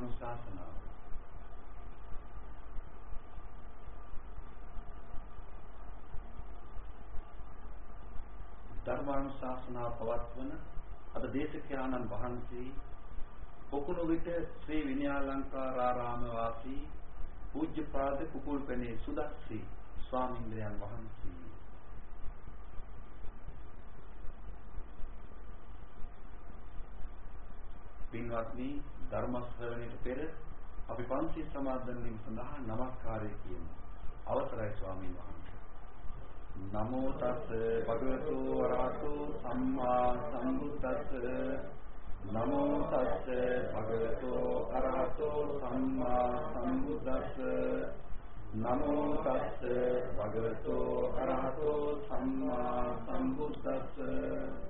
ධර්මානුශාසනාව. ධර්මානුශාසනාව පවත්වන අද දේශකයාණන් වහන්සේ පොකුණු විට ශ්‍රී විනයාලංකාරාරාම වාසී පූජ්‍යපාද කුකුල්පනේ සුදස්සී ස්වාමීන්ද්‍රයන් වහන්සේ පින්වත්නි ධර්ම ශ්‍රවණයට පෙර අපි පන්සල් සමාදන් වීම සඳහා নমස්කාරය කියමු. අවසරයි ස්වාමීන් වහන්සේ. නමෝ තස් භගවතු වරහතු සම්මා සම්බුද්දස්ස නමෝ තස් භගවතු අරහතෝ සම්මා සම්බුද්දස්ස නමෝ තස් භගවතු අරහතෝ සම්මා සම්බුද්දස්ස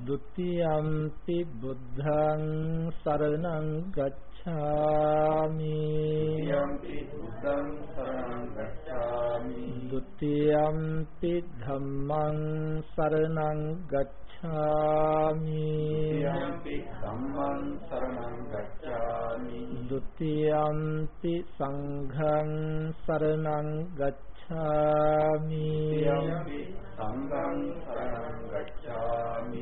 ဒ ුතියම්පි බුද්ධං සරණං ගච්ඡාමි ගච්ඡාමි යම්පි බුද්ධං සරණං ගච්ඡාමි ဒ ුතියම්පි ධම්මං සරණං ගච්ඡාමි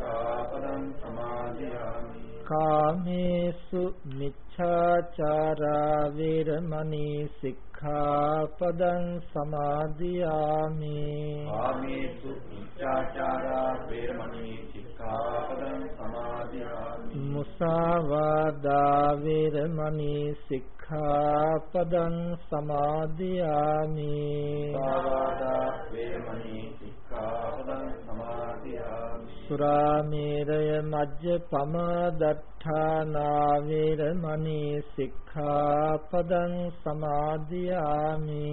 සික්ඛාපදං සමාදියාමි කාමේසු මිච්ඡාචාරා වේරමණී සික්ඛාපදං සමාදියාමි කාමේසු මිච්ඡාචාරා වේරමණී සික්ඛාපදං සමාදියාමි මුසාවාදා වේරමණී සික්ඛාපදං සමාදියාමි සාවාදා වේරමණී සික්ඛාපදං සමාදියාමි සුරාමේරය මජ්ජපම දත්තානා වේරමණී සික්ඛාපදං සමාදියාමි।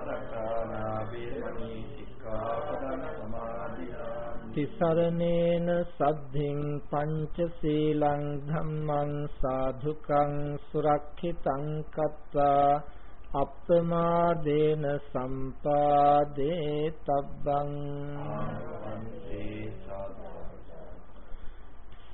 දත්තානා වේරමණී සික්ඛාපදං සමාදියාමි। තිසරණේන සද්ධින් පංචශීලං ධම්මං සාධුකං සුරක්ෂිතං කତ୍වා। අප්පමාදේන සම්පාදේ තබ්බං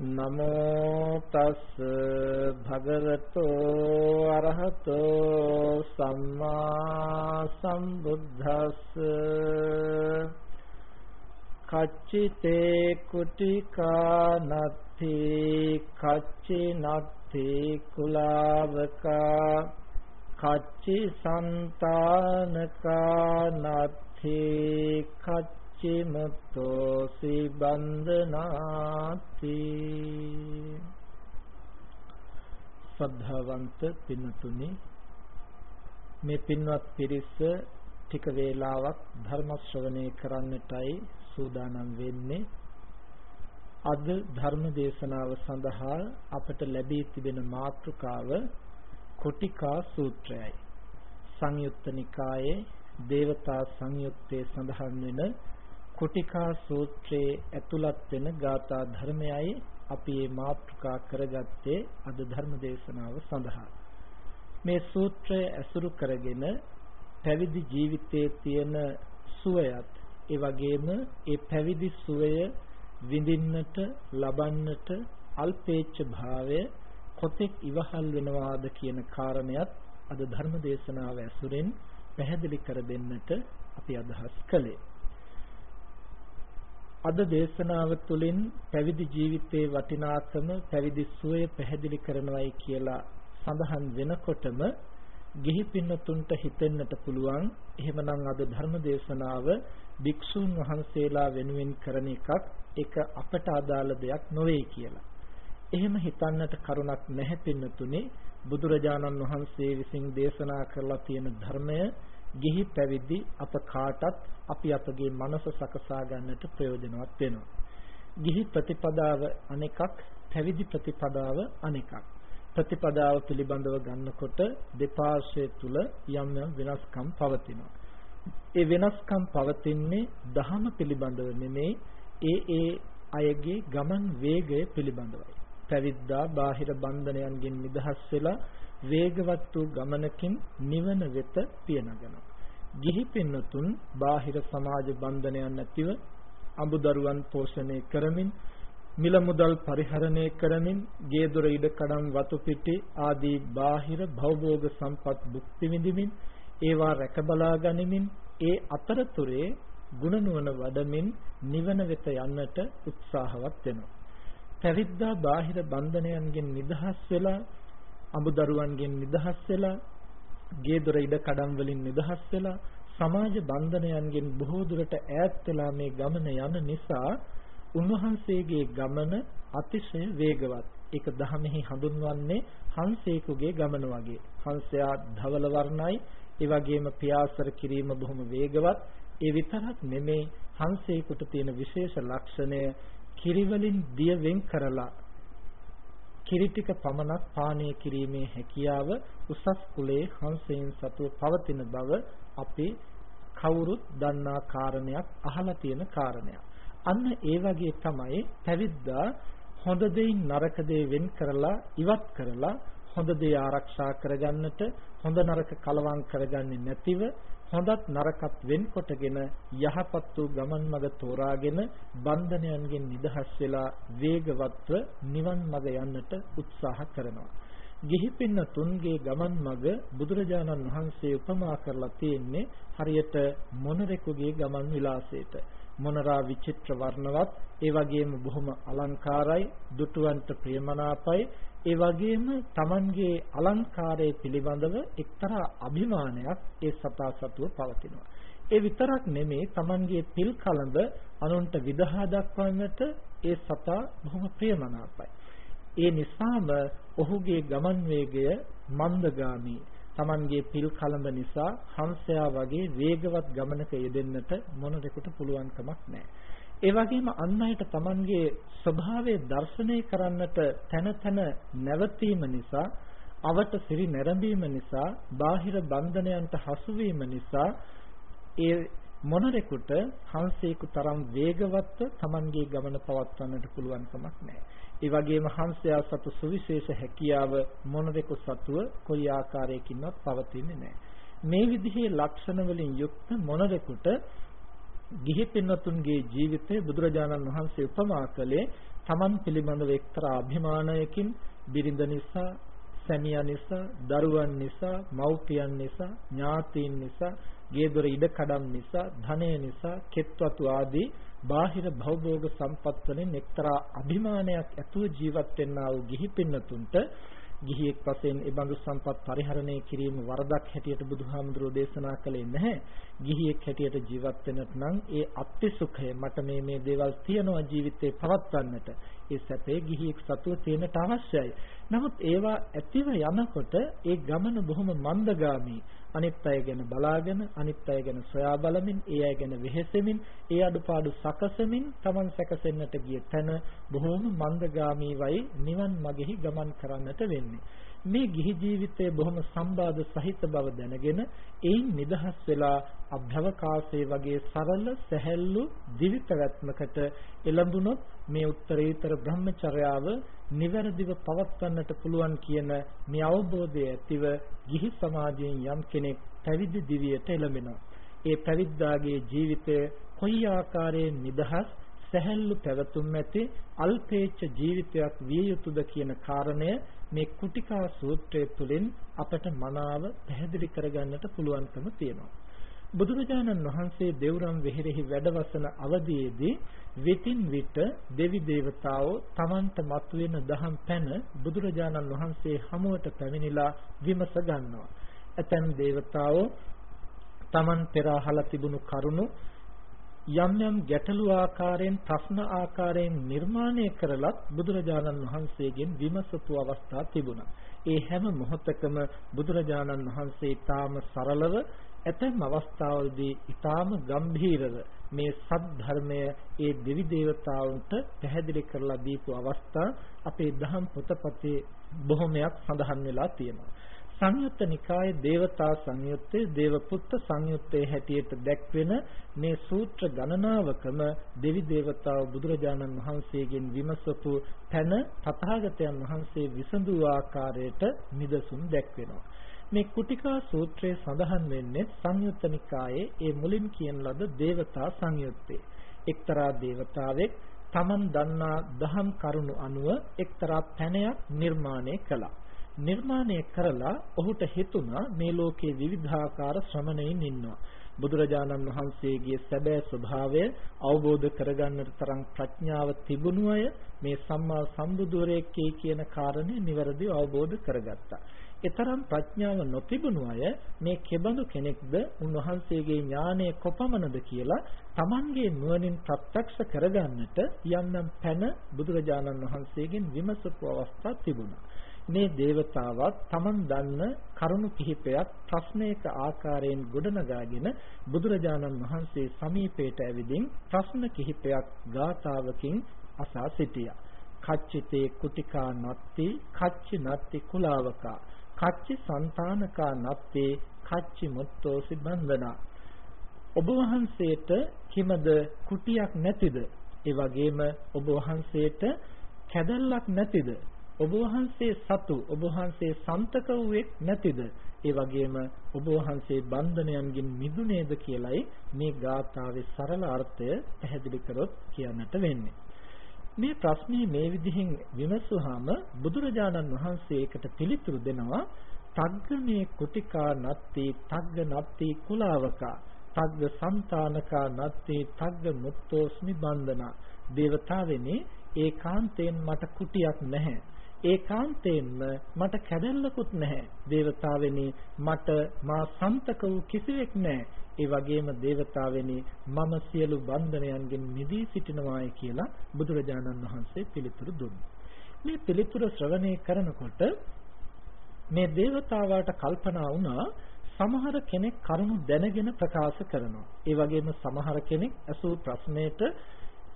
නමෝ තස් භගවතෝ අරහතෝ සම්මා සම්බුද්දස් කච්චිතේ කුටිකා නත්ති කච්චි නත්ති කුලාවකා කච්චි සන්තානකා නත්ති කච්චි චිමතෝසි බන්ධනාති ශ්‍රද්ධාවන්ත පින්තුනි මේ පින්වත් පිරිස ටික වේලාවක් ධර්ම ශ්‍රවණය කරන්නටයි සූදානම් වෙන්නේ. අද ධර්ම දේශනාව සඳහා අපට ලැබී තිබෙන මාතෘකාව කොටිකා සූත්‍රයයි. සංයුත්ත නිකායේ දේවතා සංයුත්තේ සඳහන් වෙන කුටිකා සූත්‍රයේ ඇතුළත් වෙන ගාථා ධර්මයයි අපි මේ මාතෘකා කරගත්තේ අද ධර්ම දේශනාව සඳහා. මේ සූත්‍රය ඇසුරු කරගෙන පැවිදි ජීවිතයේ තියෙන සුවයත් ඒ වගේම ඒ පැවිදි සුවය විඳින්නට ලබන්නට අල්පේච්ඡ භාවය කොතෙක් ඉවහල් වෙනවාද කියන කාරණයක් අද ධර්ම දේශනාව ඇසුරෙන් පැහැදිලි කර දෙන්නට අපි අදහස් කළේ. අද දේශනාව තුළින් පැවිදි ජීවිතයේ වටිනාකම පැවිදි සුවය පැහැදිලි කරනවායි කියලා සඳහන් වෙනකොටම ගිහි පින්නතුන්ට හිතෙන්නට පුළුවන් එහෙමනම් අද ධර්ම දේශනාව භික්ෂුන් වහන්සේලා වෙනුවෙන් කරන එකක් ඒක අපට අදාළ දෙයක් නොවේ කියලා. එහෙම හිතන්නට කරුණක් නැහැ පින්නතුනේ බුදුරජාණන් වහන්සේ විසින් දේශනා කරලා තියෙන ධර්මය ගිහි පැවිදි අප කාටත් අපි අපගේ මනස සකසා ගන්නට ප්‍රයෝජනවත් වෙනවා. ගිහි ප්‍රතිපදාව අනෙකක් පැවිදි ප්‍රතිපදාව අනෙකක්. ප්‍රතිපදාව පිළිබඳව ගන්නකොට දෙපාර්ශ්වය තුල යම් යම් වෙනස්කම් පවතිනවා. ඒ වෙනස්කම් පවතින්නේ දහම පිළිබඳව නෙමෙයි ඒ ඒ අයගේ ගමන් වේගය පිළිබඳවයි. පැවිද්දා බාහිර බන්ධනයන්ගෙන් නිදහස් වෙලා වේගවත් වූ ගමනකින් නිවන වෙත පියනගනවා. ගිහි පින්නතුන් බාහිර සමාජ බන්ධනයන් නැතිව අඹදරුවන් පෝෂණය කරමින් මිල මුදල් පරිහරණය කරමින් ගේ දොර ඉඩ කඩම් වතු පිටි ආදී බාහිර භවභෝග සම්පත් භුක්ති විඳිමින් ඒවා රැක බලා ගනිමින් ඒ අතරතුරේ ගුණ නුවණ වඩමින් නිවන වෙත යන්නට උත්සාහවත් වෙනවා. පැවිද්දා බාහිර බන්ධනයන්ගෙන් නිදහස් වෙලා අඹදරුවන්ගෙන් නිදහස් වෙලා ගේ දොර ඉඩ කඩම් වලින් නිදහස් වෙලා සමාජ බන්ධනයන්ගෙන් බොහෝ දුරට ඈත් වෙලා මේ ගමන යන නිසා උන්වහන්සේගේ ගමන අතිශය වේගවත්. ඒක දහමෙහි හඳුන්වන්නේ හංසේකුගේ ගමන වගේ. හංසයා ධවල වර්ණයි, ඒ වගේම පියාසර කිරීම බොහොම වේගවත්. ඒ විතරක් නෙමේ හංසේකුට තියෙන විශේෂ ලක්ෂණය කිරිවලින් දිය වෙන් කරලා කිරි ටික පමණක් පානය කිරීමේ හැකියාව උසස් කුලයේ හංසයෙන් සතුව පවතින බව අපි කවුරුත් දන්නා කාරණයක් අහලා තියෙන කාරණයක්. අන්න ඒ වගේ තමයි පැවිද්දා හොඳ දෙයින් නරක දේ වෙන් කරලා ඉවත් කරලා හොඳ දේ ආරක්ෂා කරගන්නට හොඳ නරක කලවම් කරගන්නේ නැතිව හොඳත් නරකත් වෙන්කොටගෙන යහපත් වූ ගමන් මඟ තෝරාගෙන බන්ධනයන්ගෙන් නිදහස් වෙලා වේගවත්ව නිවන් මඟ යන්නට උත්සාහ කරනවා. ගිහි පින්නතුන්ගේ ගමන් මඟ බුදුරජාණන් වහන්සේ උපමා කරලා තියෙන්නේ හරියට මොනරෙකුගේ ගමන් විලාසයට. මොනරා විචිත්‍ර වර්ණවත් ඒ වගේම බොහොම අලංකාරයි දුටුවන්ට ප්‍රියමනාපයි ඒ වගේම Tamanගේ අලංකාරයේ පිළිබඳව එක්තරා අභිමානයක් ඒ සතා සතුව පවතිනවා. ඒ විතරක් නෙමේ Tamanගේ පිල් කලඹ අනුන්ට විදහා දක්වන්නට ඒ සතා බොහොම ප්‍රියමනාපයි. ඒ නිසාම ඔහුගේ ගමන් වේගය මන්දගාමී. Tamanගේ පිල් කලඹ නිසා හංසයා වගේ වේගවත් ගමනක යෙදෙන්නට මොනරෙකුට පුළුවන් කමක් නැහැ. ඒ වගේම අන් අයට Tamanගේ ස්වභාවය දැర్శණය කරන්නට තන තන නැවතීම නිසා අවට සිරි නැරඹීම නිසා බාහිර බන්ධනයන්ට හසු නිසා ඒ මොනරෙකුට හංසේකු තරම් වේගවත්ව Tamanගේ ගමන පවත්වන්නට පුළුවන් කමක් නැහැ. ඒ වගේම හංසයා සතු සුවිශේෂ හැකියාව මොනරෙකු සතුව කොයි ආකාරයකින්වත් පවතින්නේ නැහැ. මේ විදිහේ ලක්ෂණ වලින් යුක්ත මොනරෙකුට ගිහි පින්වතුන්ගේ ජීවිතය බුදුරජාණන් වහන්සේ උපමා කළේ Taman පිළිබඳව එක්තරා අභිමානයකින් බිරිඳ නිසා සැමියා නිසා, දරුවන් නිසා, මව්පියන් නිසා, ඥාතීන් නිසා, ගේදොර ඉඩකඩම් නිසා, ධනය නිසා, කෙත්වතු ආදී බාහිර භවභෝග සම්පත් වලින් එක්තරා අභිමානයක් ඇතුව ජීවත් වෙන්නා වූ ගිහි පින්නතුන්ට ගිහියෙක් වශයෙන් ඒ බඳු සම්පත් පරිහරණය කිරීම වරදක් හැටියට බුදුහාමුදුරෝ දේශනා කළේ නැහැ. ගිහියෙක් හැටියට ජීවත් වෙනට නම් ඒ අත්‍ය සුඛය මට මේ මේ දේවල් තියනවා ජීවිතේ පවත්වන්නට. ඒ සැපේ ගිහියෙක් සතුව තියෙනට අවශ්‍යයි. නමුත් ඒවා ඇතිව යනකොට ඒ ගමන බොහොම මන්දගාමී. අනිත් අය ගැන බලාගෙන අනිත් අය ගැන සොයා බලමින් ඒ අය ගැන වෙහෙසෙමින් ඒ අඩුපාඩු සකසමින් Taman සැකසෙන්නට ගිය තැන බොහොම මන්දගාමීවයි නිවන් මගෙහි ගමන් කරන්නට වෙන්නේ. මේ ගිහි ජීවිතය බොහොම සම්බාධ සහිත බව දැනගෙන එයින් නිදහස් වෙලා අභ්‍යවකාශයේ වගේ සරල සැහැල්ලු දිවි පැවැත්මකට එළඹුණොත් මේ උත්තරීතර බ්‍රහ්මචර්යාව නිවැරදිව පවත්වන්නට පුළුවන් කියන මේ අවබෝධය ඇතිව ගිහි සමාජයෙන් යම් කෙනෙක් පැවිදි දිවියට එළඹෙනවා. ඒ පැවිද්දාගේ ජීවිතය කොයි ආකාරයෙන් නිදහස් සැහැල්ලු පැවතුම් ඇති අල්පේච්ඡ ජීවිතයක් විය යුතුද කියන කාරණය මේ කුටිකා සූත්‍රය තුළින් අපට මනාව පැහැදිලි කරගන්නට පුළුවන්කම තියෙනවා. බුදුරජාණන් වහන්සේ දෙව්රම් වෙහෙරෙහි වැඩවසන අවධියේදී විතින් විට දෙවි දේවතාවෝ තමන්ට මතුවෙන දහම් පැන බුදුරජාණන් වහන්සේ හමුවට පැමිණිලා විමස ගන්නවා. ඇතැම් දේවතාවෝ තමන් පෙර අහලා තිබුණු කරුණු යම් යම් ගැටලු ආකාරයෙන් ප්‍රශ්න ආකාරයෙන් නිර්මාණය කරලත් බුදුරජාණන් වහන්සේගෙන් විමසපු අවස්ථා තිබුණා. ඒ හැම මොහොතකම බුදුරජාණන් වහන්සේ ඊටාම සරලව ඇතැම් අවස්ථාවලදී ඊටාම ගම්භීරව මේ සත් ධර්මය ඒ දෙවි දේවතාවුන්ට පැහැදිලි කරලා දීපු අවස්ථා අපේ දහම් පොතපතේ බොහොමයක් සඳහන් වෙලා තියෙනවා. සංයුත්ත නිකායේ දේවතා සංයුත්තේ දේවපුත්ත සංයුත්තේ හැටියට දැක්වෙන මේ සූත්‍ර ගණනාවකම දෙවි දේවතාව බුදුරජාණන් වහන්සේගෙන් විමසපු තැන තථාගතයන් වහන්සේ විසඳු ආකාරයට නිදසුන් දැක්වෙනවා. මේ කුටිකා සූත්‍රයේ සඳහන් වෙන්නේ සංයුත්ත නිකායේ ඒ මුලින් කියන ලද දේවතා සංයුත්තේ. එක්තරා දේවතාවෙක් තමන් දන්නා දහම් කරුණු අනුව එක්තරා පැනයක් නිර්මාණය කළා. නිර්මාණය කරලා ඔහුට හිතුණා මේ ලෝකේ විවිධාකාර ශ්‍රමණයින් ඉන්නවා. බුදුරජාණන් වහන්සේගේ සැබෑ ස්වභාවය අවබෝධ කරගන්නට තරම් ප්‍රඥාව තිබුණු අය මේ සම්මා සම්බුදුරෙක්කේ කියන කාරණේ નિවරදිව අවබෝධ කරගත්තා. එතරම් ප්‍රඥාව නොතිබුණු අය මේ කෙබඳු කෙනෙක්ද උන්වහන්සේගේ ඥානය කොපමණද කියලා Tamanගේ නුවණින් ප්‍රත්‍යක්ෂ කරගන්නට යම් යම් පැන බුදුරජාණන් වහන්සේගෙන් විමසපු අවස්ථා තිබුණා. මේ దేవතාවත් තමන් දන්න කරුණු කිහිපයක් ප්‍රශ්නයක ආකාරයෙන් ගොඩනගාගෙන බුදුරජාණන් වහන්සේ සමීපයට ඇවිදින් ප්‍රශ්න කිහිපයක් ගාථාවකින් අසා සිටියා. කච්චිතේ කුටිකා නත්ති කච්චි නත්ති කුලාවකා. කච්චි సంతානකා නත්ති කච්චි මුත්තෝසි බන්ධනා. ඔබ වහන්සේට කිමද කුටියක් නැතිද? ඒ වගේම ඔබ වහන්සේට කැදල්ලක් නැතිද? ඔබ වහන්සේ සතු ඔබ වහන්සේ සන්තක වූෙක් නැතිද? ඒ වගේම ඔබ වහන්සේ බන්ධනයන්ගෙන් මිදුනේද කියලයි මේ ගාථාවේ සරල අර්ථය පැහැදිලි කරොත් කියන්නට වෙන්නේ. මේ ප්‍රශ්නේ මේ විදිහෙන් විමසුවාම බුදුරජාණන් වහන්සේ ඒකට පිළිතුරු දෙනවා තග්ගමේ කුටිකා නත්ති තග්ග නත්ති කුලාවකා තග්ග సంతානකා නත්ති තග්ග මුක්තෝස්මි බන්ධනා දේවතාවෙනි ඒකාන්තයෙන් මට කුටියක් නැහැ ඒකාන්තයෙන්ම මට කැදැල්ලකුත් නැහැ දේවතාවෙනි මට මා සන්තක වූ කිසිවෙක් නැහැ ඒ වගේම දේවතාවෙනි මම සියලු බන්ධනයන්ගෙන් මිදී සිටිනවායි කියලා බුදුරජාණන් වහන්සේ පිළිතුරු දුන්නා. මේ පිළිතුර ශ්‍රවණය කරනකොට මේ දේවතාවාට කල්පනා වුණා සමහර කෙනෙක් කරුණු දැනගෙන ප්‍රකාශ කරනවා. ඒ වගේම සමහර කෙනෙක් අසූ ප්‍රශ්නයට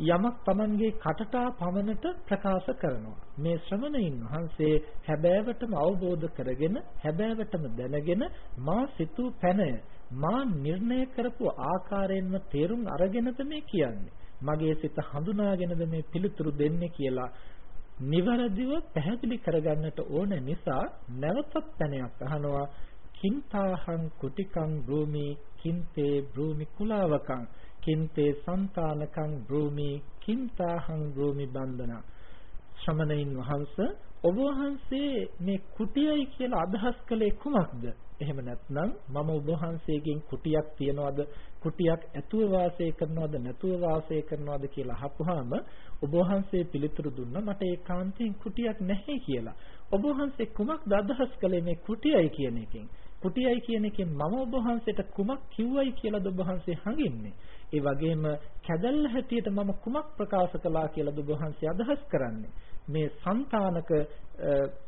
යමක් Tamanගේ කටටා පමණට ප්‍රකාශ කරනවා. මේ ශ්‍රමණයින් වහන්සේ හැබෑවටම අවබෝධ කරගෙන හැබෑවටම දැනගෙන මා සිතූ පැනය මා නිර්ණය කරපු ආකාරයෙන්ම තේරුම් අරගෙනද මේ කියන්නේ. මගේ සිත හඳුනාගෙනද මේ පිළිතුරු දෙන්නේ කියලා නිවරදිව පැහැදිලි කරගන්නට ඕන නිසා නැවතත් පැනයක් අහනවා කින්තාහං කුටිකං භූමි කින්තේ භූමි කුලාවකං කින්තේ సంతානකං භූමි කින්තාහං භූමි බන්ධන ශ්‍රමණයින් වහන්ස ඔබ වහන්සේ මේ කුටියයි කියලා අදහස් කළේ කුමක්ද එහෙම නැත්නම් මම ඔබ වහන්සේගෙන් කුටියක් තියනවද කුටියක් ඇතුව වාසය කරනවද නැතුව වාසය කරනවද කියලා අහපුවාම ඔබ වහන්සේ පිළිතුරු දුන්න මට ඒකාන්තයෙන් කුටියක් නැහැ කියලා. ඔබ වහන්සේ කුමක්ද අදහස් කළේ මේ කුටියයි කියන එකෙන්? කුටියයි කියන එකෙන් මම ඔබ වහන්සේට කුමක් කිව්වයි කියලාද ඔබ වහන්සේ හඟින්නේ? ඒ වගේම කැදල්ල හැටියට මම කුමක් ප්‍රකාශ කළා කියලා බුදු වහන්සේ අදහස් කරන්නේ. මේ సంతානක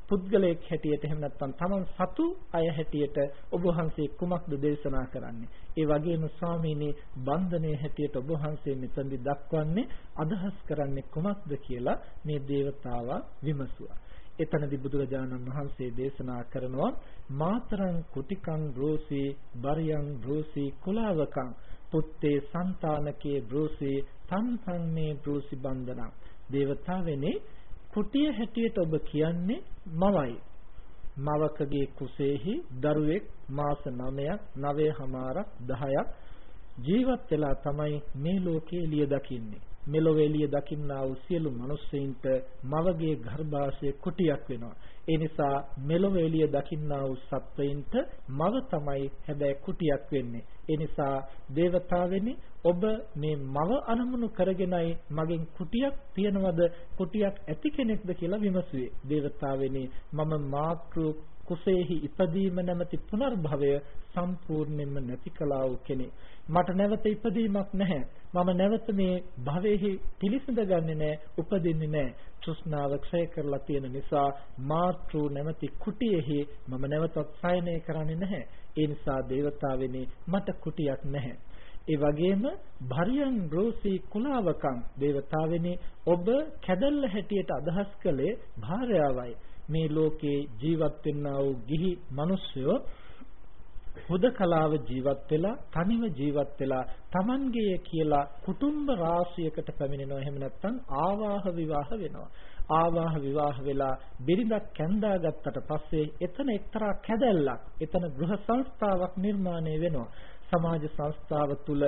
පුද්ගලයෙක් හැටියට එහෙම නැත්නම් තමන් සතු අය හැටියට ඔබ වහන්සේ කුමක්ද දේශනා කරන්නේ? ඒ වගේම ස්වාමීනි බන්ධනය හැටියට ඔබ වහන්සේ මෙතනදි දක්වන්නේ අදහස් කරන්නේ කුමක්ද කියලා මේ దేవතාවා විමසුවා. එතනදී බුදුරජාණන් වහන්සේ දේශනා කරනවා මාතරං කුටිකං රෝසී බරියං රෝසී කුලාවකං පුත්තේ సంతානකේ බ්‍රෝසී සංසංමේ බ්‍රෝසි බන්ධනං. දේවතාවෙනි කුටිය හැටියට ඔබ කියන්නේ මමයි මවකගේ කුසෙහි දරුවෙක් මාස 9ක් 9 හමාරක් 10ක් ජීවත් වෙලා තමයි මේ ලෝකේ එළිය දකින්නේ. මෙලොව එළිය දකින්නා වූ සියලු මිනිස්සෙයින්ට මවගේ ගර්භාෂයේ කුටියක් වෙනවා. ඒ නිසා මෙලොව එළිය දකින්නා වූ සත්වයින්ට මව තමයි හැබැයි කුටියක් වෙන්නේ. ඒ නිසා දේවතාවෙනි ඔබ මේ මව අනුමුණු කරගෙනයි මගෙන් කුටියක් තියනවද කුටියක් ඇති කෙනෙක්ද කියලා විමසුවේ. දේවතාවෙනි මම මාතෘ කුසේහි ඉපදීම නැමැති පුනර්භවය සම්පූර්ණයෙන්ම නැති කළා වූ කෙනෙක්. මට නැවත ඉපදීමක් නැහැ. මම නැවත මේ භවයේහි පිලිසඳ ගන්නෙ නැහැ, උපදින්නේ නැහැ. තෘෂ්ණාව ක්ෂය කරලා තියෙන නිසා මාතෘ නැමැති කුටියෙහි මම නැවතත් සයනය කරන්නේ නැහැ. ඒ නිසා දේවතාවෙනි මට කුටියක් නැහැ. ඒ වගේම භරියන් රෝසී කුලාවකම් දේවතාවෙනි ඔබ කැදල්ල හැටියට අදහස් කළේ භාර්යාවයි මේ ලෝකේ ජීවත් වෙන්නා වූ ගිහි මිනිස්සුયો හුදකලාව ජීවත් වෙලා තනිව ජීවත් වෙලා Tamanගේ කියලා කුටුම්බ රාශියකට පැමිණෙනවා. එහෙම නැත්නම් ආවාහ විවාහ වෙනවා. ආවාහ විවාහ වෙලා බිරිඳක් කැඳා ගත්තට පස්සේ එතන එක්තරා කැදැල්ලක් එතන ගෘහ සංස්ථාවක් නිර්මාණය වෙනවා. සමාජ සංස්ථාව තුළ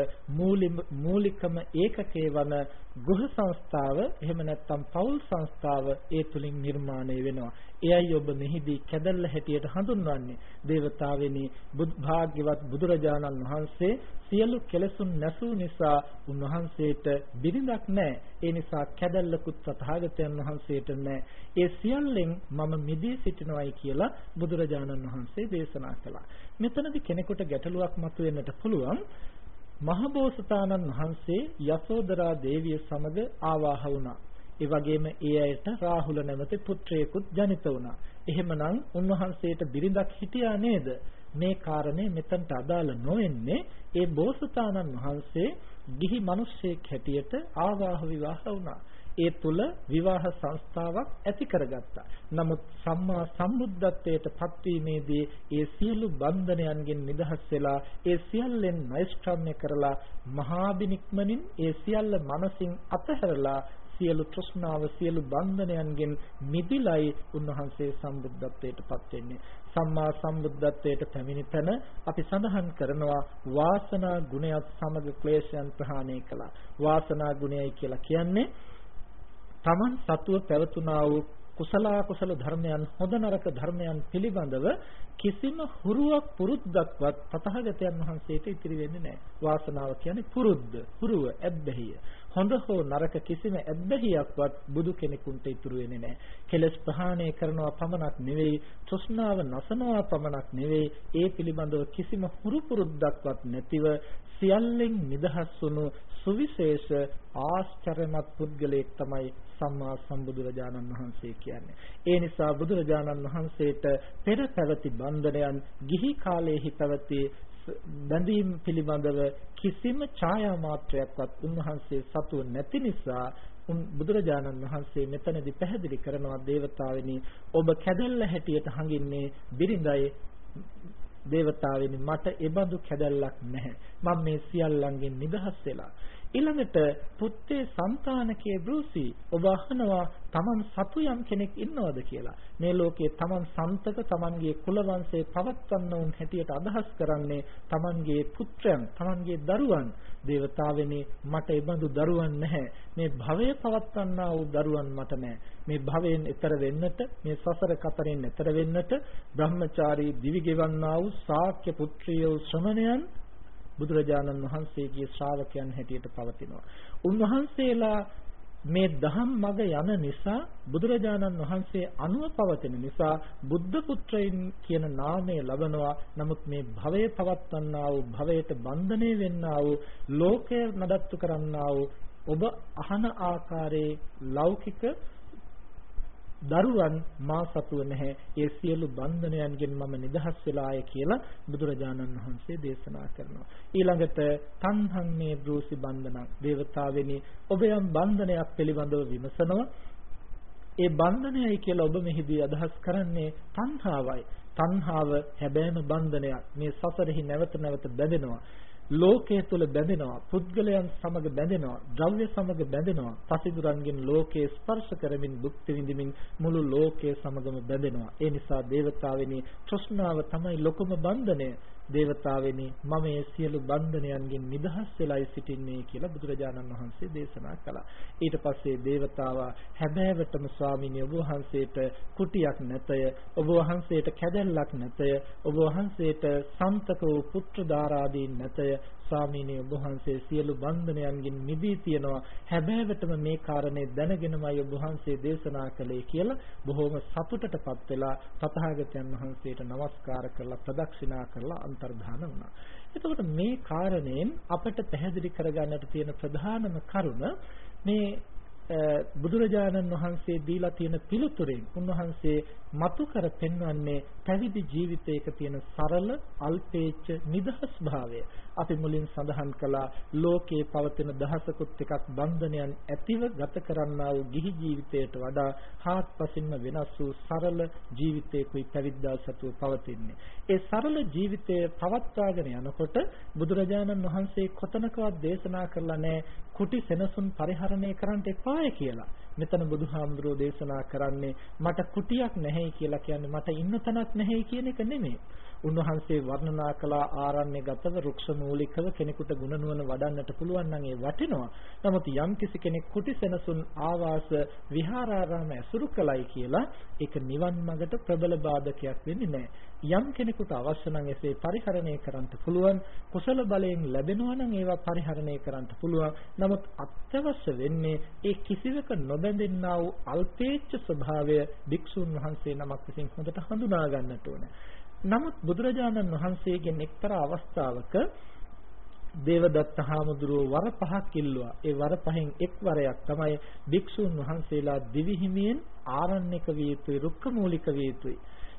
මූලිකම ඒකකේ වන ගෘහ සංස්ථාව එහෙම නැත්නම් පෞල් සංස්ථාව ඒ තුලින් නිර්මාණය වෙනවා එයයි ඔබ මෙහිදී කැදල්ල හැටියට හඳුන්වන්නේ. දේවතාවෙනි භාග්‍යවත් බුදුරජාණන් වහන්සේ සියලු කෙලෙසුන් නැසූ නිසා උන්වහන්සේට බිරිඳක් නැහැ. ඒ නිසා කැදල්ලකුත් තථාගතයන් වහන්සේට නැහැ. ඒ සියල්ලෙන් මම මිදී සිටිනවායි කියලා බුදුරජාණන් වහන්සේ දේශනා කළා. මෙතනදී කෙනෙකුට ගැටලුවක් මතුවෙන්නට පුළුවන්. මහබෝසතාණන් වහන්සේ යසෝදරා දේවිය සමග ආවාහ වුණා. ඒ වගේම ඒ අයට රාහුල නැමැති පුත්‍රයෙකුත් ජනිත වුණා. එහෙමනම් උන්වහන්සේට බිරිඳක් හිටියා නේද? මේ කාරණේ මෙතනට අදාළ නොවෙන්නේ ඒ බෝසතාණන් වහන්සේ ගිහි මිනිස්සෙක් හැටියට ආවාහ විවාහ වුණා. ඒ තුල විවාහ සංස්ථාවක් ඇති කරගත්තා. නමුත් සම්මා සම්බුද්ධත්වයට පත්වීමේදී ඒ සියලු බන්ධනයන්ගෙන් නිදහස් වෙලා ඒ සියල්ලෙන් නෛෂ්ක්‍රම්‍ය කරලා මහා බිනික්මනින් ඒ සියල්ල මනසින් අතහැරලා සියලු තෘෂ්ණාව සියලු බන්ධනයන්ගෙන් මිදිලයි උන්වහන්සේ සම්බුද්ධත්වයට පත් වෙන්නේ සම්මා සම්බුද්ධත්වයට පැමිණි තැන අපි සඳහන් කරනවා වාසනා ගුණයත් සමග ක්ලේශයන් ප්‍රහාණය කළා වාසනා ගුණයයි කියලා කියන්නේ Taman සතුව පැවතුනා වූ කුසල කුසල ධර්මයන් හොඳ නරක ධර්මයන් පිළිබඳව කිසිම හුරුවක් පුරුද්දක්වත් තථාගතයන් වහන්සේට ඉතිරි වෙන්නේ නැහැ. වාසනාව කියන්නේ පුරුද්ද, හුරුව, ඇබ්බැහිය. හොඳ හෝ නරක කිසිම ඇබ්බැහියක්වත් බුදු කෙනෙකුට ඉතුරු වෙන්නේ නැහැ. කෙලස් ප්‍රහාණය කරනවා පමණක් නෙවෙයි, තෘෂ්ණාව නසනවා පමණක් නෙවෙයි, ඒ පිළිබඳව කිසිම හුරු පුරුද්දක්වත් නැතිව සියල්ලෙන් නිදහස් වුණු සුවිශේෂ ආශ්චර්යමත් පුද්ගලයෙක් තමයි සම්මා සම්බුදුරජාණන් වහන්සේ කියන්නේ. ඒ නිසා බුදුරජාණන් වහන්සේට පෙර පැවති බන්ධනයන් ගිහි කාලයේහි පැවති බැඳීම් පිළිබඳව කිසිම ඡායා මාත්‍රයක්වත් උන්වහන්සේ සතුව නැති නිසා උන් බුදුරජාණන් වහන්සේ මෙතනදී පැහැදිලි කරනවා දේවතාවෙනි ඔබ කැදැල්ල හැටියට හඟින්නේ බිරිඳයි. දේවතාවෙනි මට ඒබඳු කැදැල්ලක් නැහැ. මම මේ සියල්ලංගෙන් නිදහස් වෙලා ඊළඟට පුත්තේ సంతානකේ බ්‍රූසි ඔබ අහනවා තමන් සතු යම් කෙනෙක් ඉන්නවද කියලා. මේ ලෝකයේ තමන් සන්තක තමන්ගේ කුල වංශේ පවත්වන්න උන් හැටියට අදහස් කරන්නේ තමන්ගේ පුත්‍රයන්, තමන්ගේ දරුවන්. దేవතාවෙනි මට එබඳු දරුවන් නැහැ. මේ භවය පවත්වන්නා වූ දරුවන් මට නැහැ. මේ භවයෙන් එතර වෙන්නට, මේ සසර කතරෙන් එතර වෙන්නට බ්‍රහ්මචාරී දිවි ගෙවන්නා වූ ශාක්‍ය පුත්‍රිය ශ්‍රමණයන් බුදුරජාණන් වහන්සේගේ ශ්‍රාවකයන් හැටියට පවතිනවා. උන්වහන්සේලා මේ දහම් මඟ යන නිසා බුදුරජාණන් වහන්සේ අනුව පවතින නිසා බුද්ධ පුත්‍රයන් කියන නාමය ලබනවා. නමුත් මේ භවය පවත්වන්නා වූ භවයට බන්ධනය වෙන්නා වූ ලෝකය නඩත්තු කරන්නා වූ ඔබ අහන ආකාරයේ ලෞකික දරුවන් මා සතුව නැහැ. ඒ සියලු බන්ධනයන්ගෙන් මම නිදහස් වෙලාය කියලා බුදුරජාණන් වහන්සේ දේශනා කරනවා. ඊළඟට තණ්හං මේ බ්‍රූසි බන්ධනං දේවතාවෙනි ඔබ යම් බන්ධනයක් පිළිබඳව විමසනවා. ඒ බන්ධනයයි කියලා ඔබ මෙහිදී අදහස් කරන්නේ තණ්හාවයි. තණ්හාව හැබෑම බන්ධනයක්. මේ සසරෙහි නැවත නැවත බැඳෙනවා. ලෝකයේ තුල බැඳෙනවා පුද්ගලයන් සමග බැඳෙනවා ද්‍රව්‍ය සමග බැඳෙනවා පසිදුරන්ගෙන් ලෝකයේ ස්පර්ශ කරමින් භුක්ති විඳින්මින් මුළු ලෝකයේ සමගම බැඳෙනවා. ඒ නිසා දේවතාවෙනි තෘෂ්ණාව තමයි ලොකුම බන්ධනය. දේවතාවෙනි මම මේ සියලු බන්ධනයන්ගෙන් නිදහස් වෙලයි සිටින්නේ කියලා බුදුරජාණන් වහන්සේ දේශනා කළා. ඊට පස්සේ දේවතාවා හැබෑවටම ස්වාමීනි ඔබ වහන්සේට කුටියක් නැතය, ඔබ වහන්සේට කැදැල්ලක් නැතය, ඔබ වහන්සේට සන්තක වූ පුත්‍ර දාරාදීන් නැතය, ස්වාමීනි ඔබ වහන්සේ සියලු බන්ධනයන්ගෙන් මිදී තියනවා හැබෑවටම මේ කාරණේ දැනගෙනමයි ඔබ වහන්සේ දේශනා කළේ කියලා බොහොම සතුටටපත් වෙලා තථාගතයන් වහන්සේට নমස්කාර කරලා ප්‍රදක්ෂිනා කරලා අන්තර්ධාන වුණා. එතකොට මේ කාරණයෙන් අපට පැහැදිලි කරගන්නට තියෙන ප්‍රධානම කරුණ මේ බුදුරජාණන් වහන්සේ දීලා තියෙන පිළිතුරෙන් උන්වහන්සේ මතු කර පෙන්වන්නේ පැවිදි ජීවිතයක තියෙන සරල අල්පේච්ඡ නිදහස් භාවය. අපි මුලින් සඳහන් කළා ලෝකයේ පවතින දහසකුත් එකක් බන්ධනයන් ඇතිව ගත කරන්නා වූ ගිහි ජීවිතයට වඩා හාත්පසින්ම වෙනස් වූ සරල ජීවිතයකුයි පැවිද්දා සතුව පවතින්නේ. ඒ සරල ජීවිතය පවත්වාගෙන යනකොට බුදුරජාණන් වහන්සේ කොතනකවත් දේශනා කරලා නැහැ කුටි සෙනසුන් පරිහරණය කරන්න එපාය කියලා. මෙතන බුදුහාමුදුරෝ දේශනා කරන්නේ මට කුටියක් නැහැයි කියලා කියන්නේ මට ඉන්න තැනක් නැහැයි කියන එක නෙමෙයි. උන්වහන්සේ වර්ණනා කළ ආරණ්‍යගතව රුක්ෂ මූලිකව කෙනෙකුට ගුණ නුවණ වඩන්නට පුළුවන් නම් ඒ වටිනවා. නමුත් යම් කිසි කෙනෙක් කුටිසෙනසුන් ආවාස විහාරාරාම ඇසුරු කළයි කියලා ඒක නිවන් මඟට ප්‍රබල බාධකයක් වෙන්නේ නැහැ. යම් කෙනෙකුට අවශ්‍ය නම් එසේ පරිහරණය කරන්න පුළුවන් කුසල බලයෙන් ලැබෙනවා නම් ඒවා පරිහරණය කරන්න පුළුවන්. නමුත් අත්‍යවශ්‍ය වෙන්නේ ඒ කිසිවක නොබැඳෙන්නා වූ අල්පේච්ඡ ස්වභාවය භික්ෂුන් වහන්සේ නමක් විසින් හොඳට හඳුනා ගන්නට ඕනේ. නමුත් බුදුරජාණන් වහන්සේගෙන් එක්තරා අවස්ථාවක දේවදත්ත හාමුදුරුව වර පහක් ඉල්ලුවා. ඒ වර පහෙන් එක් වරයක් තමයි භික්ෂුන් වහන්සේලා දිවිහිමියෙන් ආරණ්‍යක විය යුතුයි, රුක්ක මූලික විය යුතුයි.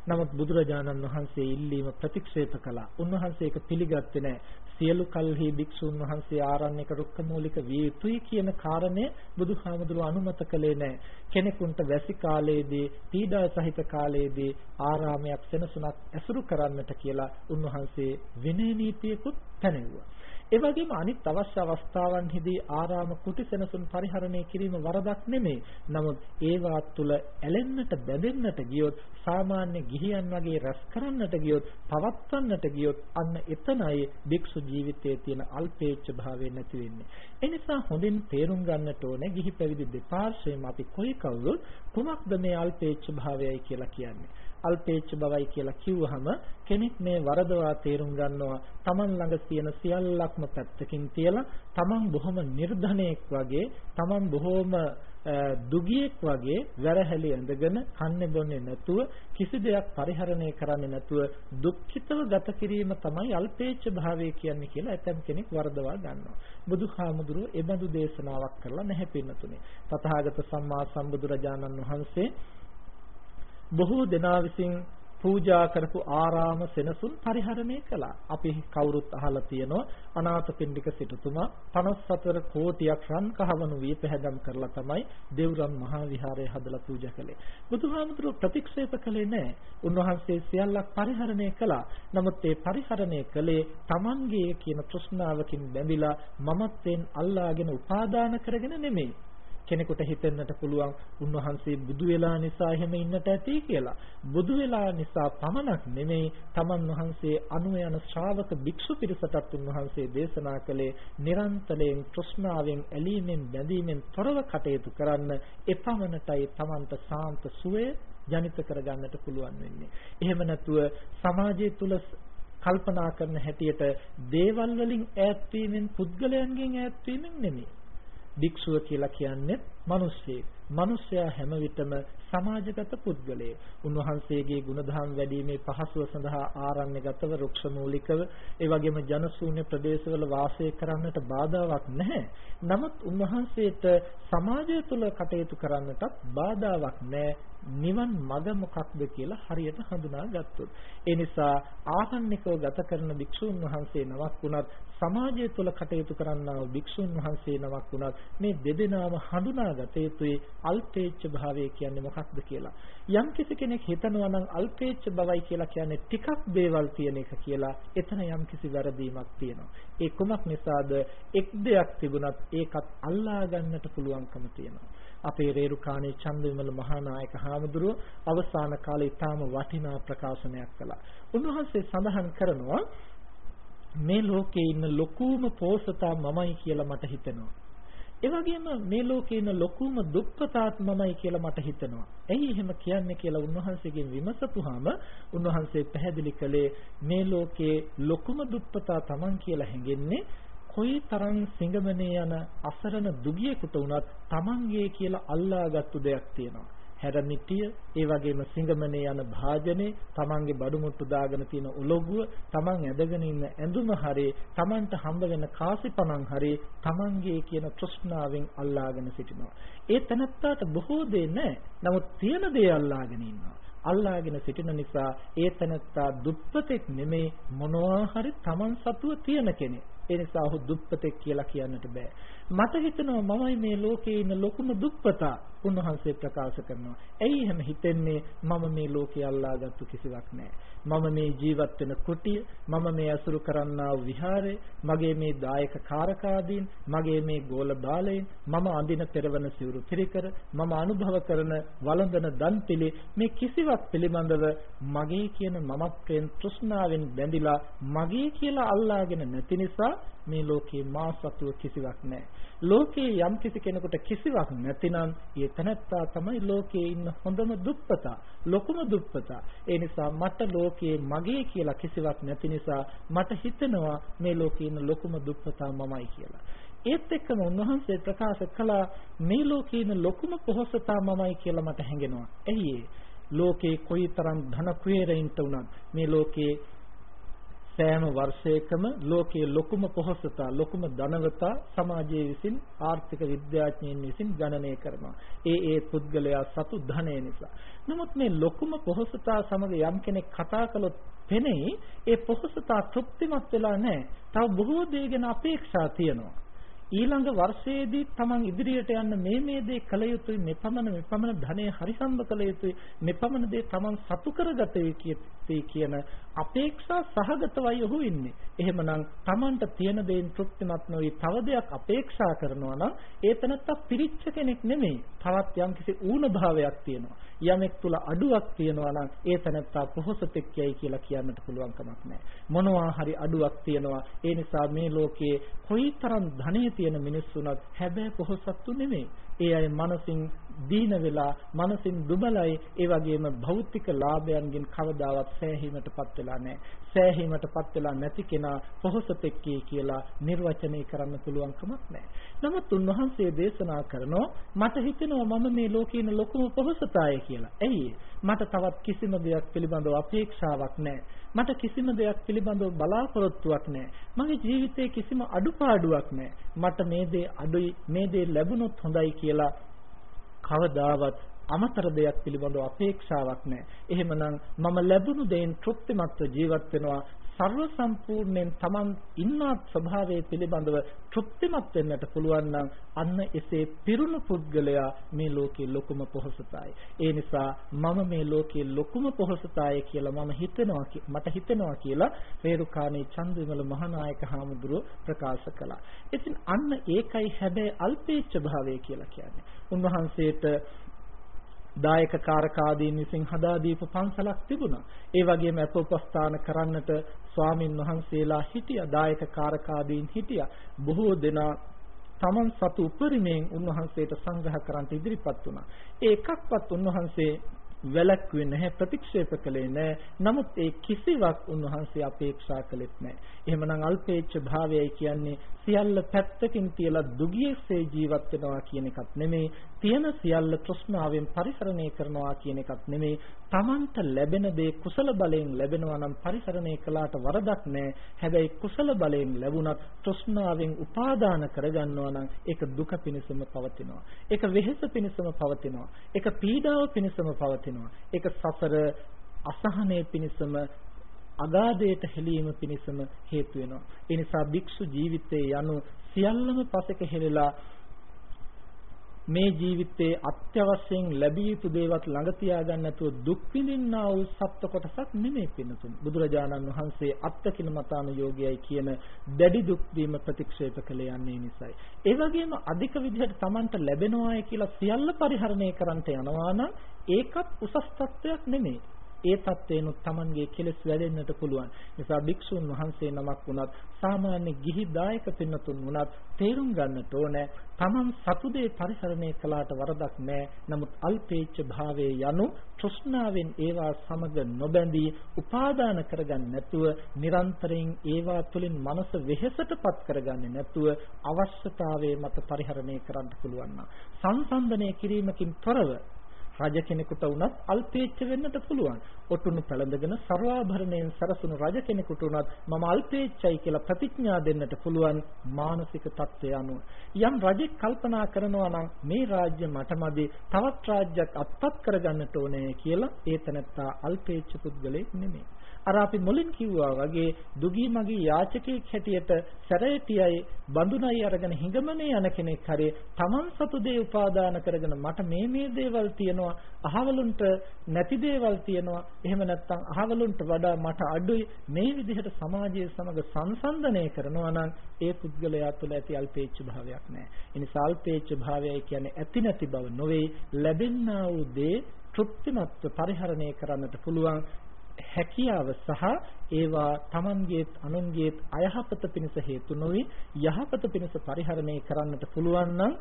නමුත් බුදුරජාණන් වහන්සේ ඉල්ලීම ප්‍රතික්ෂේප කළා. උන්වහන්සේ ඒක පිළිගත්තේ නැහැ. සියලු කල්හි භික්ෂුන් වහන්සේ ආරණ්‍යක රුක්කමූලික විය යුතුයි කියන කාරණය බුදුහාමුදුරුව අනුමත කළේ නැහැ. කෙනෙකුට වැසි කාලයේදී පීඩා සහිත කාලයේදී ආරාමයක් සෙනසුනක් ඇසුරු කරන්නට කියලා උන්වහන්සේ විනය නීතියකුත් පැනෙවුවා. ඒ වගේම අනිත් අවශ්‍ය අවස්ථාවන්හිදී ආරාම කුටි සෙනසුන් පරිහරණය කිරීම වරදක් නෙමෙයි. නමුත් ඒවා තුල ඇලෙන්නට බැඳෙන්නට ගියොත් සාමාන්‍ය ගිහියන් වගේ රැස් කරන්නට ගියොත් පවත්වන්නට ගියොත් අන්න එතනයි භික්ෂු ජීවිතයේ තියෙන අල්පේච්ඡ භාවය නැති වෙන්නේ. ඒ නිසා හොඳින් තේරුම් ගන්නට ඕනේ ගිහි පැවිදි දෙපාර්ශ්වයම අපි කොයි කවුරුත් කුමක්ද මේ අල්පේච්ඡ භාවයයි කියලා කියන්නේ. අල්පේච්ඡ බවයි කියලා කිව්වහම කෙනෙක් මේ වරදවා තේරුම් ගන්නවා Taman ළඟ තියෙන සියල්ලක්ම පැත්තකින් තියලා Taman බොහොම නිර්ධනයෙක් වගේ Taman බොහොම දුගියෙක් වගේ වැරහැලි ඇඳගෙන කන්නේ බොන්නේ නැතුව කිසි දෙයක් පරිහරණය කරන්නේ නැතුව දුක්ඛිතව ගත කිරීම තමයි අල්පේච්ඡ භාවය කියන්නේ කියලා ඇතම් කෙනෙක් වරදවා ගන්නවා. බුදුහාමුදුරුවෝ එබඳු දේශනාවක් කරලා නැහැ පින්නතුනේ. තථාගත සම්මා සම්බුදුරජාණන් වහන්සේ බොහෝ දෙනා විසින් පූජා කරපු ආරාම සෙනසුන් පරිහරණය කළා. අපි කවුරුත් අහලා තියෙනවා අනාථපිණ්ඩික සිටුතුමා 54 කෝටියක් රන් කහවණු වී පැහැදම් කරලා තමයි දේවරම් මහා විහාරය හදලා පූජා කළේ. බුදුහාමුදුරුවෝ ප්‍රතික්ෂේප කළේ නැහැ. උන්වහන්සේ සියල්ලක් පරිහරණය කළා. නමුත් ඒ පරිහරණය කළේ Tamanගේ කියන තෘෂ්ණාවකින් බැඳිලා මමත්වෙන් අල්ලාගෙන උපාදාන කරගෙන නෙමෙයි. කෙනෙකුට හිතෙන්නට පුළුවන් උන්වහන්සේ බුදු වෙලා නිසා එහෙම ඉන්නට ඇති කියලා. බුදු වෙලා නිසා පමණක් නෙමෙයි තමන් වහන්සේ අනු යන ශ්‍රාවක භික්ෂු පිරිසටත් උන්වහන්සේ දේශනා කළේ නිරන්තරයෙන් තෘෂ්ණාවෙන් ඇලීමෙන් බැඳීමෙන් තොරව කටයුතු කරන්න එපමණටයි තමන්ට සාන්ත සුවය ජනිත කරගන්නට පුළුවන් වෙන්නේ. එහෙම නැතුව සමාජය තුල කල්පනා කරන හැටියට දේවල් වලින් ඈත් වීමෙන් පුද්ගලයන්ගෙන් ඈත් වීමෙන් නෙමෙයි. භික්ෂුව කියලා කියන්නේ මිනිස්සෙක්. මිනිසයා හැම විටම සමාජගත පුද්ගලයෙක්. උන්වහන්සේගේ ගුණධම් වැඩිීමේ පහසුව සඳහා ආරණ්‍යගතව රුක්ෂ මූලිකව ඒ වගේම ජනශූන්‍ය ප්‍රදේශවල වාසය කරන්නට බාධාවක් නැහැ. නමුත් උන්වහන්සේට සමාජය තුළ කටයුතු කරන්නටත් බාධාවක් නැහැ. නිවන් මඟ මොකක්ද කියලා හරියට හඳුනා ගත්තොත්. ඒ නිසා ආසන්නිකව ගත කරන භික්ෂුන් වහන්සේ නමක් වුණත් සමාජය තුළ කටයුතු කරන්නා වූ භික්ෂුන් වහන්සේ නමක් වුණත් මේ දෙදෙනාම හඳුනා ගත යුතුයි අල්පේච්ඡ භාවය කියන්නේ මොකක්ද කියලා. යම් කිසි කෙනෙක් හිතනවා නම් අල්පේච්ඡ බවයි කියලා කියන්නේ ටිකක් දේවල් තියෙන එක කියලා එතන යම් කිසි වැරදීමක් තියෙනවා. ඒ කුමක් නිසාද එක් දෙයක් තිබුණත් ඒකත් අල්ලා ගන්නට පුළුවන්කම තියෙනවා. අපේ රේරුකාණේ චන්දවිමල මහානායක හාමුදුරුව අවසාන කාලේ ඊටාම වටිනා ප්‍රකාශනයක් කළා. උන්වහන්සේ සඳහන් කරනවා මේ ලෝකේ ඉන්න ලොකුම පෝසතා මමයි කියලා මට හිතෙනවා. ඒ වගේම මේ ලෝකේ ඉන්න ලොකුම දුප්පතාත් මමයි කියලා මට හිතෙනවා. ඇයි එහෙම කියන්නේ කියලා උන්වහන්සේගෙන් විමසපුවාම උන්වහන්සේ පැහැදිලි කළේ මේ ලෝකේ ලොකුම දුප්පතා Taman කියලා හැඟෙන්නේ කොයි තරම් සිඟමනේ යන අසරණ දුගියෙකුට වුණත් Tamanගේ කියලා අල්ලාගත්තු දෙයක් තියෙනවා. හැරමිටිය, ඒ වගේම සිඟමනේ යන භාජනේ, Tamanගේ බඩු මුට්ටු දාගෙන තියෙන උලොගුව, Taman ඇදගෙන ඉන්න ඇඳුම හරේ, Tamanට හම්බ වෙන කාසිපණන් හරේ Tamanගේ කියන තෘෂ්ණාවෙන් අල්ලාගෙන සිටිනවා. ඒ තනත්තාට බොහෝ දේ නැහැ. නමුත් තියෙන දේ අල්ලාගෙන ඉන්නවා. අල්ලාගෙන සිටින නිසා ඒ තනත්තා දුප්පතෙක් නෙමේ මොනවා හරි Taman සතුව තියෙන කෙනෙක්. ඒ නිසා ඔහු දුප්පතෙක් කියලා කියන්නට බෑ. මට හිතෙනවා මමයි මේ ලෝකේ ඉන්න ලොකුම දුප්පතා උන්වහන්සේ ප්‍රකාශ කරනවා. ඇයි එහෙම හිතෙන්නේ? මම මේ ලෝකේ අල්ලාගත්තු කිසිවක් නැහැ. මම මේ ජීවත් වෙන කුටිය, මම මේ අසුරු කරන්නා වූ විහාරය, මගේ මේ දායක කාරකාදීන්, මගේ මේ ගෝල බාලයන්, මම අඳින පෙරවන සිවුරු පිරිකර, මම අනුභව කරන වළඳන දන්පිලි මේ කිසිවක් පිළිබඳව මගේ කියන මමත්වයෙන් තෘෂ්ණාවෙන් බැඳිලා මගේ කියලා අල්ලාගෙන නැති නිසා මේ ලෝකේ මා සතුව කිසිවක් නැහැ. ලෝකේ යම් කිසි කෙනෙකුට කිසිවක් නැතිනම් ඒ තැනැත්තා තමයි ලෝකේ ඉන්න හොඳම දුප්පතා, ලොකුම දුප්පතා. ඒ නිසා මට ලෝකේ මගේ කියලා කිසිවක් නැති නිසා මට හිතෙනවා මේ ලෝකේ ඉන්න ලොකුම දුප්පතා මමයි කියලා. ඒත් එක්කම උන්වහන්සේ ප්‍රකාශ කළා මේ ලෝකේ ඉන්න ලොකුම පොහොසතා මමයි කියලා මට හැඟෙනවා. ඇයි ලෝකේ කොයිතරම් ධන කුවේරයින්ට උනත් මේ ලෝකේ සෑම වර්ෂයකම ලෝකයේ ලොකුම පොහොසතා ලොකුම ධනවතා සමාජයේ විසින් ආර්ථික විද්‍යාඥයින් විසින් ගණනය කරනවා. ඒ ඒ පුද්ගලයා සතු ධනය නිසා. නමුත් මේ ලොකුම පොහොසතා සමග යම් කෙනෙක් කතා කළොත් පෙනේ ඒ පොහොසතා තෘප්තිමත් වෙලා නැහැ. තව බොහෝ දේ ගැන අපේක්ෂා තියෙනවා. ඊළඟ වර්ෂයේදී තමන් ඉදිරියට යන්න මේ මේ දේ කළ යුතුයි මෙපමණ මෙපමණ ධනය හරිසම්බ කළ යුතුයි මෙපමණ දේ තමන් සතු කරගත යුතුයි කියන අපේක්ෂා සහගතවයි ඔහු ඉන්නේ. එහෙමනම් තමන්ට තියෙන දේෙන් තෘප්තිමත් නොවි තව දෙයක් අපේක්ෂා කරනවා නම් ඒ තනත්තා පිරිච්ච කෙනෙක් නෙමෙයි. තවත් යම්කිසි ඌන භාවයක් තියෙනවා. යමෙක් තුල අඩුවක් තියෙනවා නම් ඒ තනත්තා පොහොසතෙක් යයි කියලා කියන්නට පුළුවන් කමක් නැහැ. මොනවා හරි අඩුවක් තියෙනවා. ඒ නිසා මේ ලෝකයේ කොයිතරම් ධනෙ තියෙන මිනිස්සුනත් හැබැයි පොහොසත්තු නෙමෙයි. ඒ අය මනසින් දීන වෙලා මනසින් දුබලයි ඒ වගේම භෞතික ලාභයන්ගෙන් කවදාවත් සෑහීමටපත් වෙලා නැහැ. සෑහීමටපත් වෙලා නැති කෙනා පොහොසතෙක්කේ කියලා නිර්වචනය කරන්න පුළුවන් කමක් නැහැ. නමුත් උන්වහන්සේ දේශනා කරනවා මට හිතෙනවා මම මේ ලෝකේ ඉන්න ලොකුම පොහොසතාය කියලා. ඇයි මට තවත් කිසිම දෙයක් පිළිබඳව අපේක්ෂාවක් නැහැ. මට කිසිම දෙයක් පිළිබඳව බලාපොරොත්තුවක් නැහැ. මගේ ජීවිතේ කිසිම අඩුපාඩුවක් නැහැ. මට මේ දේ අඩුයි මේ දේ ලැබුණොත් හොඳයි කියලා කවදාවත් අමතර දෙයක් පිළිබඳව අපේක්ෂාවක් නැහැ. එහෙමනම් මම ලැබුණු දෙයින් තෘප්තිමත්ව ජීවත් වෙනවා. ਸਰව සම්පූර්ණයෙන් Taman ඉන්නත් ස්වභාවය පිළිබඳව තෘප්තිමත් වෙන්නට පුළුවන් නම් අන්න එසේ පිරුණු පුද්ගලයා මේ ලෝකේ ලොකුම පොහසතයි. ඒ නිසා මම මේ ලෝකේ ලොකුම පොහසතයි කියලා මම හිතනවා මට හිතෙනවා කියලා රේරුකාණේ චන්දවිමල මහානායක හාමුදුරුව ප්‍රකාශ කළා. ඉතින් අන්න ඒකයි හැබැයි අල්පේච්ඡ භාවය කියලා කියන්නේ. උන්වහන්සේට දායක කාරකාදීන් විසින් හදා දීපු පන්සලක් තිබුණා. ඒ වගේම අපෝපස්ථාන කරන්නට ස්වාමින් වහන්සේලා හිටියා. දායක කාරකාදීන් හිටියා. බොහෝ දෙනා තමන් සතු උපරිමයෙන් උන්වහන්සේට සංග්‍රහ කරන්ට ඉදිරිපත් වුණා. ඒ එකක්වත් උන්වහන්සේ වැළැක්ුවේ නැහැ ප්‍රතික්ෂේප කළේ නැහැ. නමුත් ඒ කිසිවක් උන්වහන්සේ අපේක්ෂා කළෙත් නැහැ. එහෙමනම් අල්පේච්ඡ භාවයයි කියන්නේ සියල්ල පැත්තකින් තියලා දුගියෙසේ ජීවත් වෙනවා කියන එකක් නෙමෙයි. තියෙන සියල්ල තෘෂ්ණාවෙන් පරිහරණය කරනවා කියන එකක් නෙමෙයි. Tamanට ලැබෙන දේ කුසල බලයෙන් ලැබෙනවා නම් පරිහරණය කළාට වරදක් නැහැ. හැබැයි කුසල බලයෙන් ලැබුණත් තෘෂ්ණාවෙන් උපාදාන කරගන්නවා නම් ඒක දුක පිණිසම පවතිනවා. ඒක වෙහෙස පිණිසම පවතිනවා. ඒක පීඩාව පිණිසම පවතිනවා. ඒක සසර අසහනයේ පිණිසම අගාධයට හෙලීම පිණිසම හේතු වෙනවා. ඒ නිසා භික්ෂු ජීවිතයේ යනු සියල්ලම පසෙක හෙලලා මේ ජීවිතයේ අත්‍යවශ්‍යයෙන් ලැබිය යුතු දේවත් ළඟ තියාගන්න නැතුව දුක් විඳින්නා වූ සත්ව කොටසක් නෙමෙයි පින්නතුන්. බුදුරජාණන් වහන්සේ අත්තකින මතාන යෝගයයි කියන දැඩි දුක් වීම ප්‍රතික්ෂේප කළ යන්නේ නිසයි. ඒ වගේම අධික විදිහට Tamanට ලැබෙනවායි කියලා සියල්ල පරිහරණය කරන්නට යනවා නම් ඒකත් උසස් තත්වයක් නෙමෙයි. ඒ தත්වේනොත් Tamanගේ කෙලෙස් වැඩෙන්නට පුළුවන්. නිසා භික්ෂුන් වහන්සේ නමක් වුණත් සාමාන්‍ය ගිහි දායක පින්නතුන් වුණත් තේරුම් ගන්නට ඕනේ Taman සතුදේ පරිසරණය කළාට වරදක් නැහැ. නමුත් අල්පේච්ඡ භාවයේ යනු තෘෂ්ණාවෙන් ඒවා සමග නොබැඳී උපාදාන කරගන්න නැතුව නිරන්තරයෙන් ඒවා තුළින් මනස වෙහෙසටපත් කරගන්නේ නැතුව අවශ්‍යතාවයේ මත පරිහරණය කරන්න පුළුවන් නම් සංසන්දනය කිරීමකින් තොරව රජ කෙනෙකුට වුණත් අල්පේච්ඡ වෙන්නට පුළුවන්. ඔටුනු පළඳගෙන සර්වාභරණයෙන් සරසුණු රජ කෙනෙකුට වුණත් මම අල්පේච්ඡයි කියලා ප්‍රතිඥා දෙන්නට පුළුවන් මානසික தත්ත්වය අනුව. යම් රජෙක් කල්පනා කරනවා නම් මේ රාජ්‍ය මටමදි තවත් රාජ්‍යයක් අත්පත් කරගන්නට ඕනේ කියලා ඒ තනත්තා අල්පේච්ඡ පුද්ගලෙක් නෙමෙයි. අර අපි මුලින් කිව්වා වගේ දුගී මගී යාචකෙක් හැටියට සැරේටියයි බඳුනයි අරගෙන හිඟමනේ යන කෙනෙක් හරි Taman සතු දේ උපාදාන කරගෙන මට මේ මේ දේවල් තියෙනවා අහවලුන්ට නැති දේවල් තියෙනවා. එහෙම නැත්නම් අහවලුන්ට වඩා මට අඩුයි. මේ විදිහට සමාජයේ සමග සංසන්දනය කරනවා නම් ඒ පුද්ගලයා තුළ ඇති අල්පේච්ඡ භාවයක් නැහැ. ඒ නිසා අල්පේච්ඡ භාවයයි කියන්නේ ඇති නැති බව නොවේ. ලැබෙන්නා වූ දේ තෘප්තිමත්ව පරිහරණය කරන්නට පුළුවන්. හැකියාව සහ ඒවා Tamanගේත් අනුන්ගේත් අයහපත පිණිස හේතු නොවේ යහපත පිණිස පරිහරණය කරන්නට පුළුවන් නම්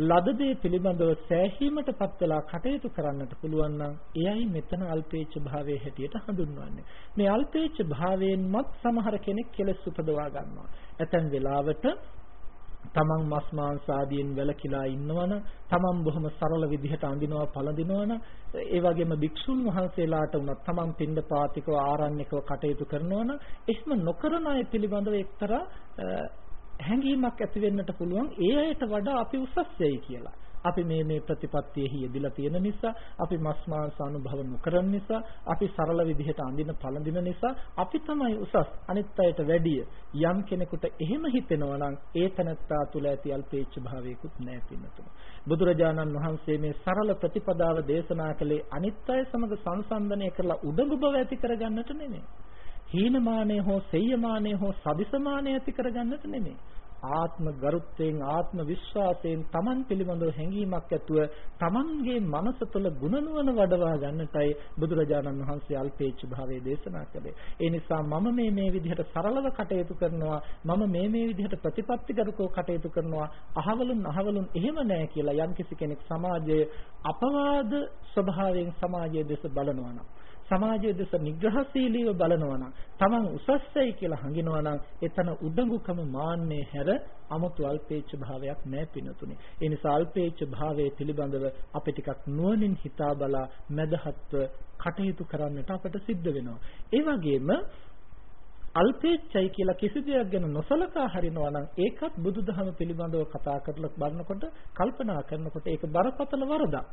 ලද දේ පිළිබඳව සෑහීමටපත් වෙලා කටයුතු කරන්නට පුළුවන් නම් එයයි මෙතන අල්පේච්ඡ භාවයේ හැටියට හඳුන්වන්නේ. මේ අල්පේච්ඡ භාවයෙන්මත් සමහර කෙනෙක් කෙලස් උපදවා ගන්නවා. ඇතැම් වෙලාවට තමන් මස් මාංශ ආදියෙන් වැළකීලා ඉන්නවනම් තමන් බොහොම සරල විදිහට අඳිනවා පළඳිනවනම් ඒ වගේම භික්ෂුන් වහන්සේලාට උනත් තමන් පින්ඳ පාතිකව ආරණ්‍යකව කටයුතු කරනවනම් එහෙම නොකරන අය පිළිබඳව එක්තරා හැඟීමක් ඇති වෙන්නට පුළුවන් ඒ අයට වඩා අපි උසස් වෙයි කියලා. අපි මේ මේ ප්‍රතිපත්තියෙහි යෙදিলা තියෙන නිසා, අපි මස් මාංශ අනුභව නොකරන නිසා, අපි සරල විදිහට අඳින පළඳින නිසා අපි තමයි උසස් අනිත් අයට වැඩිය. යම් කෙනෙකුට එහෙම හිතෙනවා නම් ඒ තනත්තා තුළ ඇති අල්පේච්ඡ භාවයකුත් නැහැ පින්නතුන. බුදුරජාණන් වහන්සේ මේ සරල ප්‍රතිපදාව දේශනා කළේ අනිත් අය සමග සංසන්දනය කරලා උඩඟු බව ඇති කරගන්නට නෙමෙයි. හීනමානය හෝ සෙය්‍යමානය හෝ සදිසමානය ඇති කරගන්නට නෙමෙයි. ආත්ම ගරුත්වයෙන් ආත්ම විශ්වාසයෙන් Taman පිළිබඳව හැඟීමක් ඇතුව Tamanගේ මනස තුළ ගුණනුවණ වඩවා ගන්නටයි බුදුරජාණන් වහන්සේ අල්පේච්ඡ භාවයේ දේශනා කළේ. ඒ නිසා මම මේ මේ විදිහට සරලව කටයුතු කරනවා මම මේ මේ විදිහට ප්‍රතිපත්තිගරුකව කටයුතු කරනවා අහවලුන් අහවලුන් එහෙම නැහැ කියලා යම්කිසි කෙනෙක් සමාජයේ අපවාද ස්වභාවයෙන් සමාජයේ දෙස බලනවා නම් සමාජයේ දෙස නිග්‍රහශීලීව බලනවා නම් Taman උසස්යි කියලා හංගිනවා නම් එතන උඩඟුකම මාන්නේ හැර 아무තු අල්පේච්ඡ භාවයක් නැහැ පිනතුනේ. ඒ නිසා අල්පේච්ඡ භාවයේ පිළිබඳව අපි ටිකක් නුවණින් හිතා බලා මදහත්ව කටයුතු කරන්නට අපට සිද්ධ වෙනවා. ඒ වගේම අල්පේච්ඡයි කියලා කිසි දෙයක් ගැන නොසලකා හරිනවා නම් ඒකත් බුදුදහම පිළිබඳව කතා කරලා බලනකොට කල්පනා කරනකොට ඒක බරපතල වරදක්.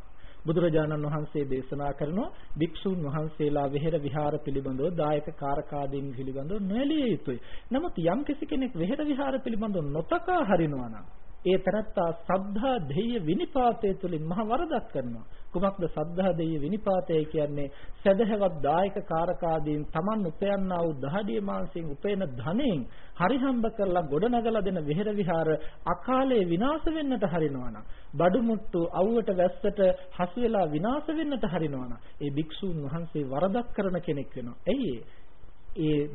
බුදුරජාණන් වහන්සේ දේශනා කරනවා භික්ෂුන් වහන්සේලා වෙහෙර විහාර පිළිබඳව දායක කාරකාදීන් පිළිබඳව නොඇලිය යුතුයි. නමුත් යම් කෙනෙක් වෙහෙර විහාර පිළිබඳව නොතකා හරිනවා නම් ඒ තරත්තා සද්ධා දෙය විනිපාතය තුළින් මහ වරදක් කරනවා. කුමක්ද සද්ධා දෙය විනිපාතය කියන්නේ? සදහවත් දායක කාරකාදීන් Taman උපයන්නා වූ දහඩිය මාංශයෙන් උපයන ධනෙන් හරිහම්බ කරලා ගොඩනගලා දෙන විහෙර විහාර අකාලේ විනාශ වෙන්නට හරිනවනම් බඩු මුට්ටු අවුවට වැස්සට හසු වෙලා විනාශ වෙන්නට හරිනවනම් ඒ භික්ෂූන් වහන්සේ වරදක් කරන කෙනෙක් වෙනවා. එයි ඒ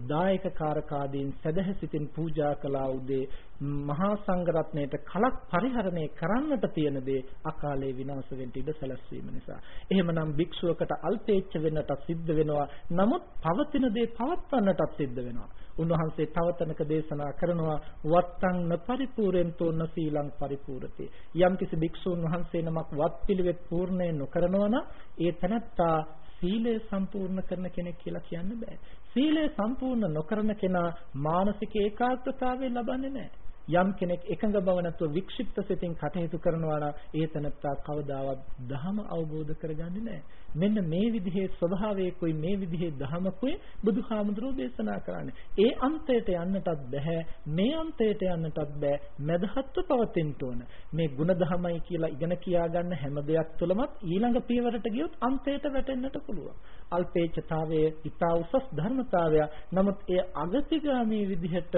දායක කාරකාදීන් සදහසිතින් පූජා කළා උදේ මහා සංඝරත්නයට කලක් පරිහරණය කරන්නට තියෙන දේ අකාලේ විනාශ වෙන්න ඉඩ සැලැස්වීම නිසා. එහෙමනම් භික්ෂුවකට අල්පේච්ඡ වෙන්නට සිද්ධ වෙනවා. නමුත් පවතින දේ පවත්වන්නටත් සිද්ධ වෙනවා. උන්වහන්සේ තවතනක දේශනා කරනවා වත්තං නපරිපූර්ෙන්තෝ නසීලං පරිපූර්ණති. යම්කිසි භික්ෂූන් වහන්සේ නමක් වත් පිළිවෙත් පූර්ණේ නොකරනවා නම් ඒ තැනත්තා සීලය සම්පූර්ණ කරන කෙනෙක් කියලා කියන්න බෑ. සීලය සම්පූර්ණ නොකරන කෙනා මානසික ඒකාග්‍රතාවය ලබන්නේ නැහැ. යම් කෙනෙක් එකඟ බව නැතුව වික්ෂිප්ත සිතින් කටයුතු කරනවා නම් ඒ තනත්තා කවදාවත් ධහම අවබෝධ කරගන්නේ නැහැ. මෙන්න මේ විදිහේ ස්වභාවයකුයි මේ විදිහේ ධහමකුයි බුදුහාමුදුරුවෝ දේශනා කරන්නේ. ඒ අන්තයට යන්නටත් බෑ මේ අන්තයට යන්නටත් බෑ මදහත්ව පවතින්න ඕන. මේ ಗುಣධමයි කියලා ඉගෙන කියා ගන්න හැම දෙයක් තුළමත් ඊළඟ පියවරට ගියොත් අන්තයට වැටෙන්නට පුළුවන්. අල්පේච්ඡතාවයේ ඊතා උසස් ධර්මතාවය. නමුත් ඒ අගතිගාමී විදිහට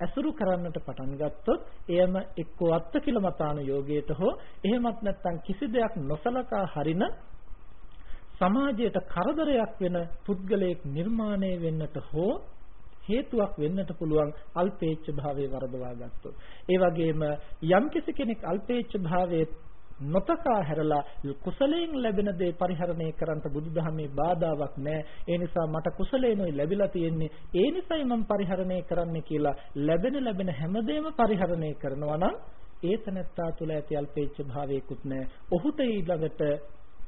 ඇසුරු කරන්නට පටන් ගත්තොත් එයම එක්කෝ අත්තිකිලමතාන යෝගයට හෝ එහෙමත් නැත්නම් කිසි දෙයක් නොසලකා හරින සමාජයට කරදරයක් වෙන පුද්ගලයෙක් නිර්මාණය වෙන්නට හෝ හේතුවක් වෙන්නට පුළුවන් අල්පේච්ඡ භාවයේ වරදවා ගත්තොත්. ඒ වගේම යම් කෙනෙක් අල්පේච්ඡ භාවයේ නොතකා හැරලා කුසලයෙන් ලැබෙන දේ පරිහරණය කරන්නට බුදුදහමේ බාධාවක් නැහැ. ඒ නිසා මට කුසලේනොයි ලැබිලා තියෙන්නේ. ඒ නිසයි මම පරිහරණය කරන්නේ කියලා ලැබෙන ලැබෙන හැමදේම පරිහරණය කරනවා නම් ඒ තනත්තා තුළ ඇති අල්පේච්ඡ භාවයකුත් නැහැ. ඔහුට ඊළඟට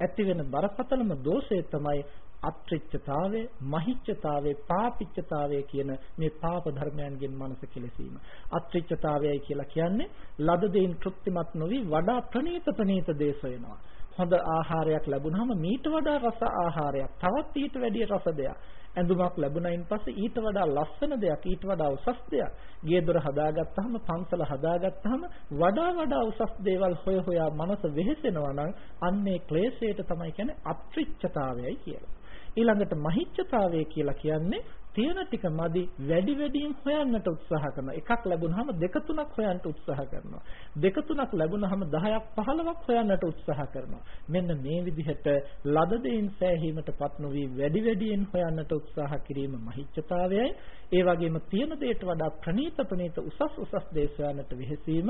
ඇති වෙන බරපතලම දෝෂය තමයි අත්‍රිච්ඡතාවය, මහිච්ඡතාවය, පාපිච්ඡතාවය කියන මේ පාප ධර්මයන්ගෙන් මනස කෙලසීම. අත්‍රිච්ඡතාවයයි කියලා කියන්නේ ලද දෙයින් තෘප්තිමත් නොවි වඩා ප්‍රණීත ප්‍රණීත දේ සොයනවා. හොඳ ආහාරයක් ලැබුණාම මීට වඩා රස ආහාරයක්, තවත් ඊට වැඩිය රස දෙයක්. ඇඳුමක් ලැබුණයින් පස්සේ ඊට වඩා ලස්සන දෙයක් ඊට වඩා උසස් දෙයක් ගේ දොර හදාගත්තාම පන්සල හදාගත්තාම වඩා වඩා උසස් දේවල් හොය හොයා මනස වෙහෙසෙනවා නම් අන්නේ ක්ලේශයට තමයි කියන්නේ අත්‍රිච්ඡතාවයයි කියලා. ඊළඟට මහිච්ඡතාවය කියලා කියන්නේ තියෙන ටික මදි වැඩි වැඩියෙන් හොයන්නට උත්සාහ කරනවා. එකක් ලැබුණාම දෙක තුනක් හොයන්නට උත්සාහ කරනවා. දෙක තුනක් ලැබුණාම 10ක් 15ක් හොයන්නට උත්සාහ කරනවා. මෙන්න මේ විදිහට ලද දෙයින් සෑහීමටපත් නොවි වැඩි වැඩියෙන් හොයන්නට උත්සාහ කිරීම මහිච්ඡතාවයයි. ඒ වගේම තියෙන දෙයට වඩා ප්‍රණීත ප්‍රණීත උසස් උසස් දේ සොයන්නට වෙහෙසීම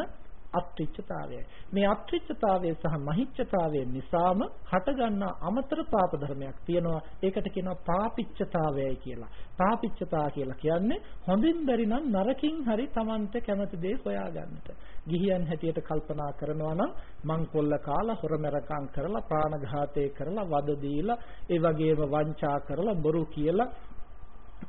අත්‍රිච්ඡතාවයයි. මේ අත්‍රිච්ඡතාවය සහ මහිච්ඡතාවය නිසාම හටගන්නා අමතර පාප ධර්මයක් තියෙනවා. ඒකට කියනවා පාපිච්ඡතාවයයි කියලා. පාපිච්ඡතා කියලා කියන්නේ හොඳින් බැරි නම් නරකින් හරි Tamante කැමති දේ හොයාගන්නට. ගිහියන් හැටියට කල්පනා කරනවා නම් මං කොල්ල කාලා හොරමරකම් කරලා ප්‍රාණඝාතය කරලා වද දීලා ඒ වගේම වංචා කරලා බොරු කියලා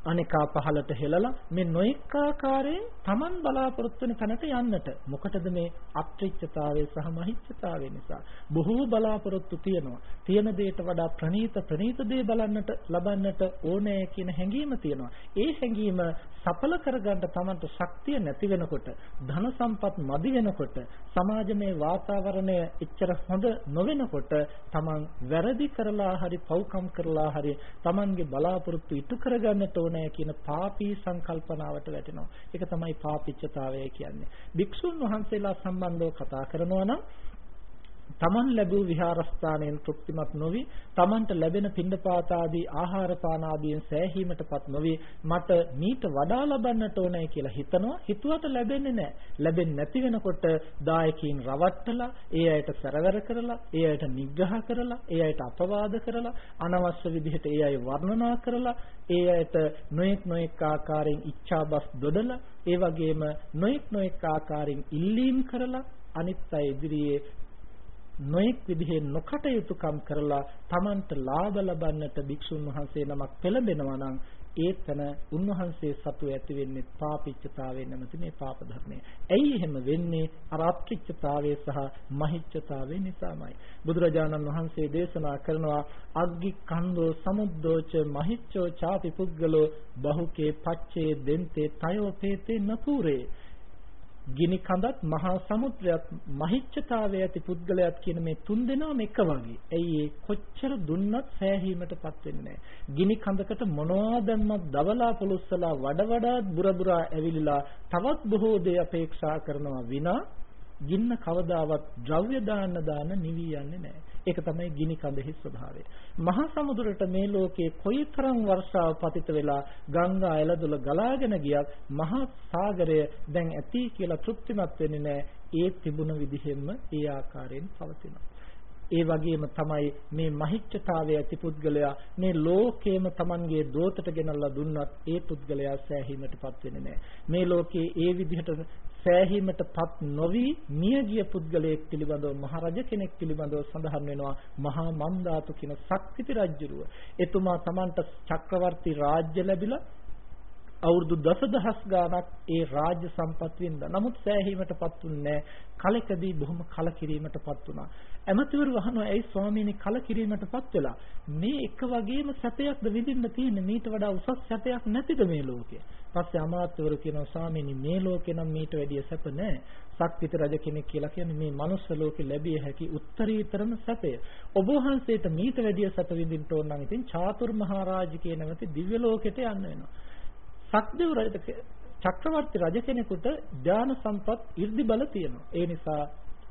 අනිකා පහලට හෙලලා මේ නොඑක ආකාරයෙන් Taman බලාපොරොත්තු වෙන තැනට යන්නට. මොකටද මේ අත්‍රිච්ඡතාවය සහ මහිච්ඡතාවය නිසා? බොහෝ බලාපොරොත්තු තියෙනවා. තියෙන දෙයට වඩා ප්‍රණීත ප්‍රණීත දේ බලන්නට ලබන්නට ඕනෑ කියන හැඟීම තියෙනවා. ඒ හැඟීම සඵල කරගන්න Tamanට ශක්තිය නැති වෙනකොට ධන සම්පත් මදි වෙනකොට සමාජමය වාතාවරණය එච්චර හොඳ නොවෙනකොට Taman වැරදි කරලා හරි පව්කම් කරලා හරි Tamanගේ බලාපොරොත්තු ඉටු කරගන්නට ඕනෑ කියන පාපී සංකල්පනාවට වැටෙනවා. ඒක තමයි පාපිච්චතාවය කියන්නේ. භික්ෂුන් වහන්සේලා සම්බන්ධව කතා කරනවා නම් තමන් ලැබූ විහාරස්ථානයෙන් තෘප්තිමත් නොවි තමන්ට ලැබෙන පින්ඩපාත ආදී ආහාර පාන ආදීන් සෑහීමටපත් නොවි මට මීට වඩා ලබන්නට ඕනේ කියලා හිතනවා. හිතුවට ලැබෙන්නේ නැහැ. ලැබෙන්නේ නැති වෙනකොට දායකීන් රවට්ටලා ඒ අයට සැරවැර කරලා ඒ අයට නිග්‍රහ කරලා ඒ අයට අපවාද කරලා අනවශ්‍ය විදිහට ඒ අය වර්ණනා කරලා ඒ අයට නොඑක් නොඑක් ආකාරයෙන් ඉච්ඡාබස් දොඩලා ඒ වගේම නොඑක් නොඑක් ආකාරයෙන් ඉල්ලීම් කරලා අනිත් අය ඉදිරියේ නොඑක් විදිහේ නොකටයුතුකම් කරලා Tamanට ලාභ ලබන්නට භික්ෂුන් වහන්සේ නමක් පෙළඹෙනවා නම් ඒ තන උන්වහන්සේ සතු ඇති වෙන්නේ පාපිච්චතාවයෙන් නැමැති මේ පාප ධර්මය. ඇයි එහෙම වෙන්නේ? අර අප්‍රිච්ඡතාවය සහ මහිච්ඡතාවය නිසාමයි. බුදුරජාණන් වහන්සේ දේශනා කරනවා අග්ගි කන්දෝ සමුද්දෝච මහිච්ඡෝ ചാපි පුද්ගලෝ බහුකේ පච්චේ දෙන්තේ තයෝ පේතේ නපුරේ ගිනි කඳත් මහා සමුද්‍රයත් මහිච්ඡතාවය ඇති පුද්ගලයාත් කියන මේ තුන් දෙනාම එක වගේ. ඇයි ඒ කොච්චර දුන්නත් සෑහීමටපත් වෙන්නේ නැහැ. ගිනි කඳකට මොනවා දැම්මත් දවලා පොළොස්සලා වඩ වඩාත් බුර බුරා ඇවිලිලා තවත් බොහෝ දේ අපේක්ෂා කරනවා විනා ගින්න කවදාවත් ද්‍රව්‍ය දාන්න දාන්න නිවි යන්නේ නැහැ. ඒක තමයි ගිනි කඳෙහි ස්වභාවය. මහා සමුද්‍රයට මේ ලෝකේ කොයිතරම් වර්ෂාව පතිත වෙලා ගංගා එළදොල ගලාගෙන ගියත් මහා සාගරය දැන් ඇති කියලා තෘප්තිමත් වෙන්නේ නැහැ. ඒ තිබුණ විදිහෙන්ම ඒ ආකාරයෙන් පවතිනවා. ඒ වගේම තමයි මේ මහිච්ඡතාවය ඇති පුද්ගලයා මේ ලෝකේම Tamanගේ දෝතට ගෙනල්ලා දුන්නත් ඒ පුද්ගලයා සෑහීමටපත් වෙන්නේ නැහැ. මේ ලෝකේ ඒ විදිහට සෑහීමටපත් නොවි මියගිය පුද්ගලයෙක් පිළිබඳව මහරජ කෙනෙක් පිළිබඳව සඳහන් වෙනවා මහා මන්දාතු කියන ශක්තිති රජුරුව. එතුමා Tamanට චක්‍රවර්ති රාජ්‍ය ලැබිලා අවුරුදු දසදහස් ගාණක් ඒ රාජ්‍ය සම්පත් වින්දා. නමුත් සෑහීමටපත් උන්නේ කලකදී බොහොම කලකිරීමටපත් වුණා. ඇමතිවරු අහනවා ඇයි ස්වාමීනි කලකිරීමටපත් වෙලා? මේ එක වගේම සැපයක්ද විඳින්න තියෙන්නේ මීට වඩා උසස් සැපයක් නැතිද මේ ලෝකේ? පස්සේ අමාත්‍යවරු කියනවා ස්වාමීනි මේ ලෝකේ නම් මීට වැඩිය සැප නැහැ. සක්විත රජ කෙනෙක් කියලා කියන්නේ මේ මනුස්ස ලෝකේ ලැබිය හැකි උත්තරීතරම සැපය. ඔබ වහන්සේට මීට වැඩිය සැප විඳින්න ඕන නම් ඉතින් චාතුර් මහරජකේ නැමැති දිව්‍ය ලෝකෙට යන්න වෙනවා. සක්දේව රජ චක්‍රවර්ති රජ කෙනෙකුට ඥාන සම්පත් 이르දි බල තියෙනවා. ඒ නිසා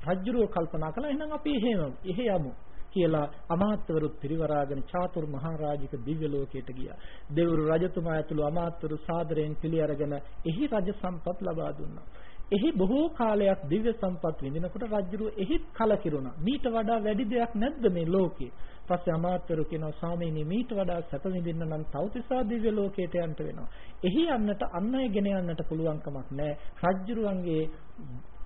රජුරෝ කල්පනා කළා එහෙනම් අපි එහෙම එහෙ යමු කියලා අමාත්‍යවරුත් පිරිවරාගෙන චාතුර් මහරජික දිව්‍ය ලෝකයට ගියා. දෙවරු රජතුමා ඇතුළු අමාත්‍යවරු සාදරයෙන් පිළි අරගෙන එහි රජ සම්පත් ලබා දුන්නා. එහි බොහෝ කාලයක් දිව්‍ය සම්පත් විඳිනකොට රජුරු එහිත් කලකිරුණා. මීට වඩා වැඩි දෙයක් නැද්ද මේ ලෝකේ? පස්සේ අමාත්‍යරු කියනවා ස්වාමීනි මීට වඩා සැප විඳින්න නම් තවතිසා දිව්‍ය ලෝකයට යන්න වෙනවා. එහි යන්නට අන් අය ගෙන යන්නට පුළුවන් කමක් නැහැ. රජුරුවන්ගේ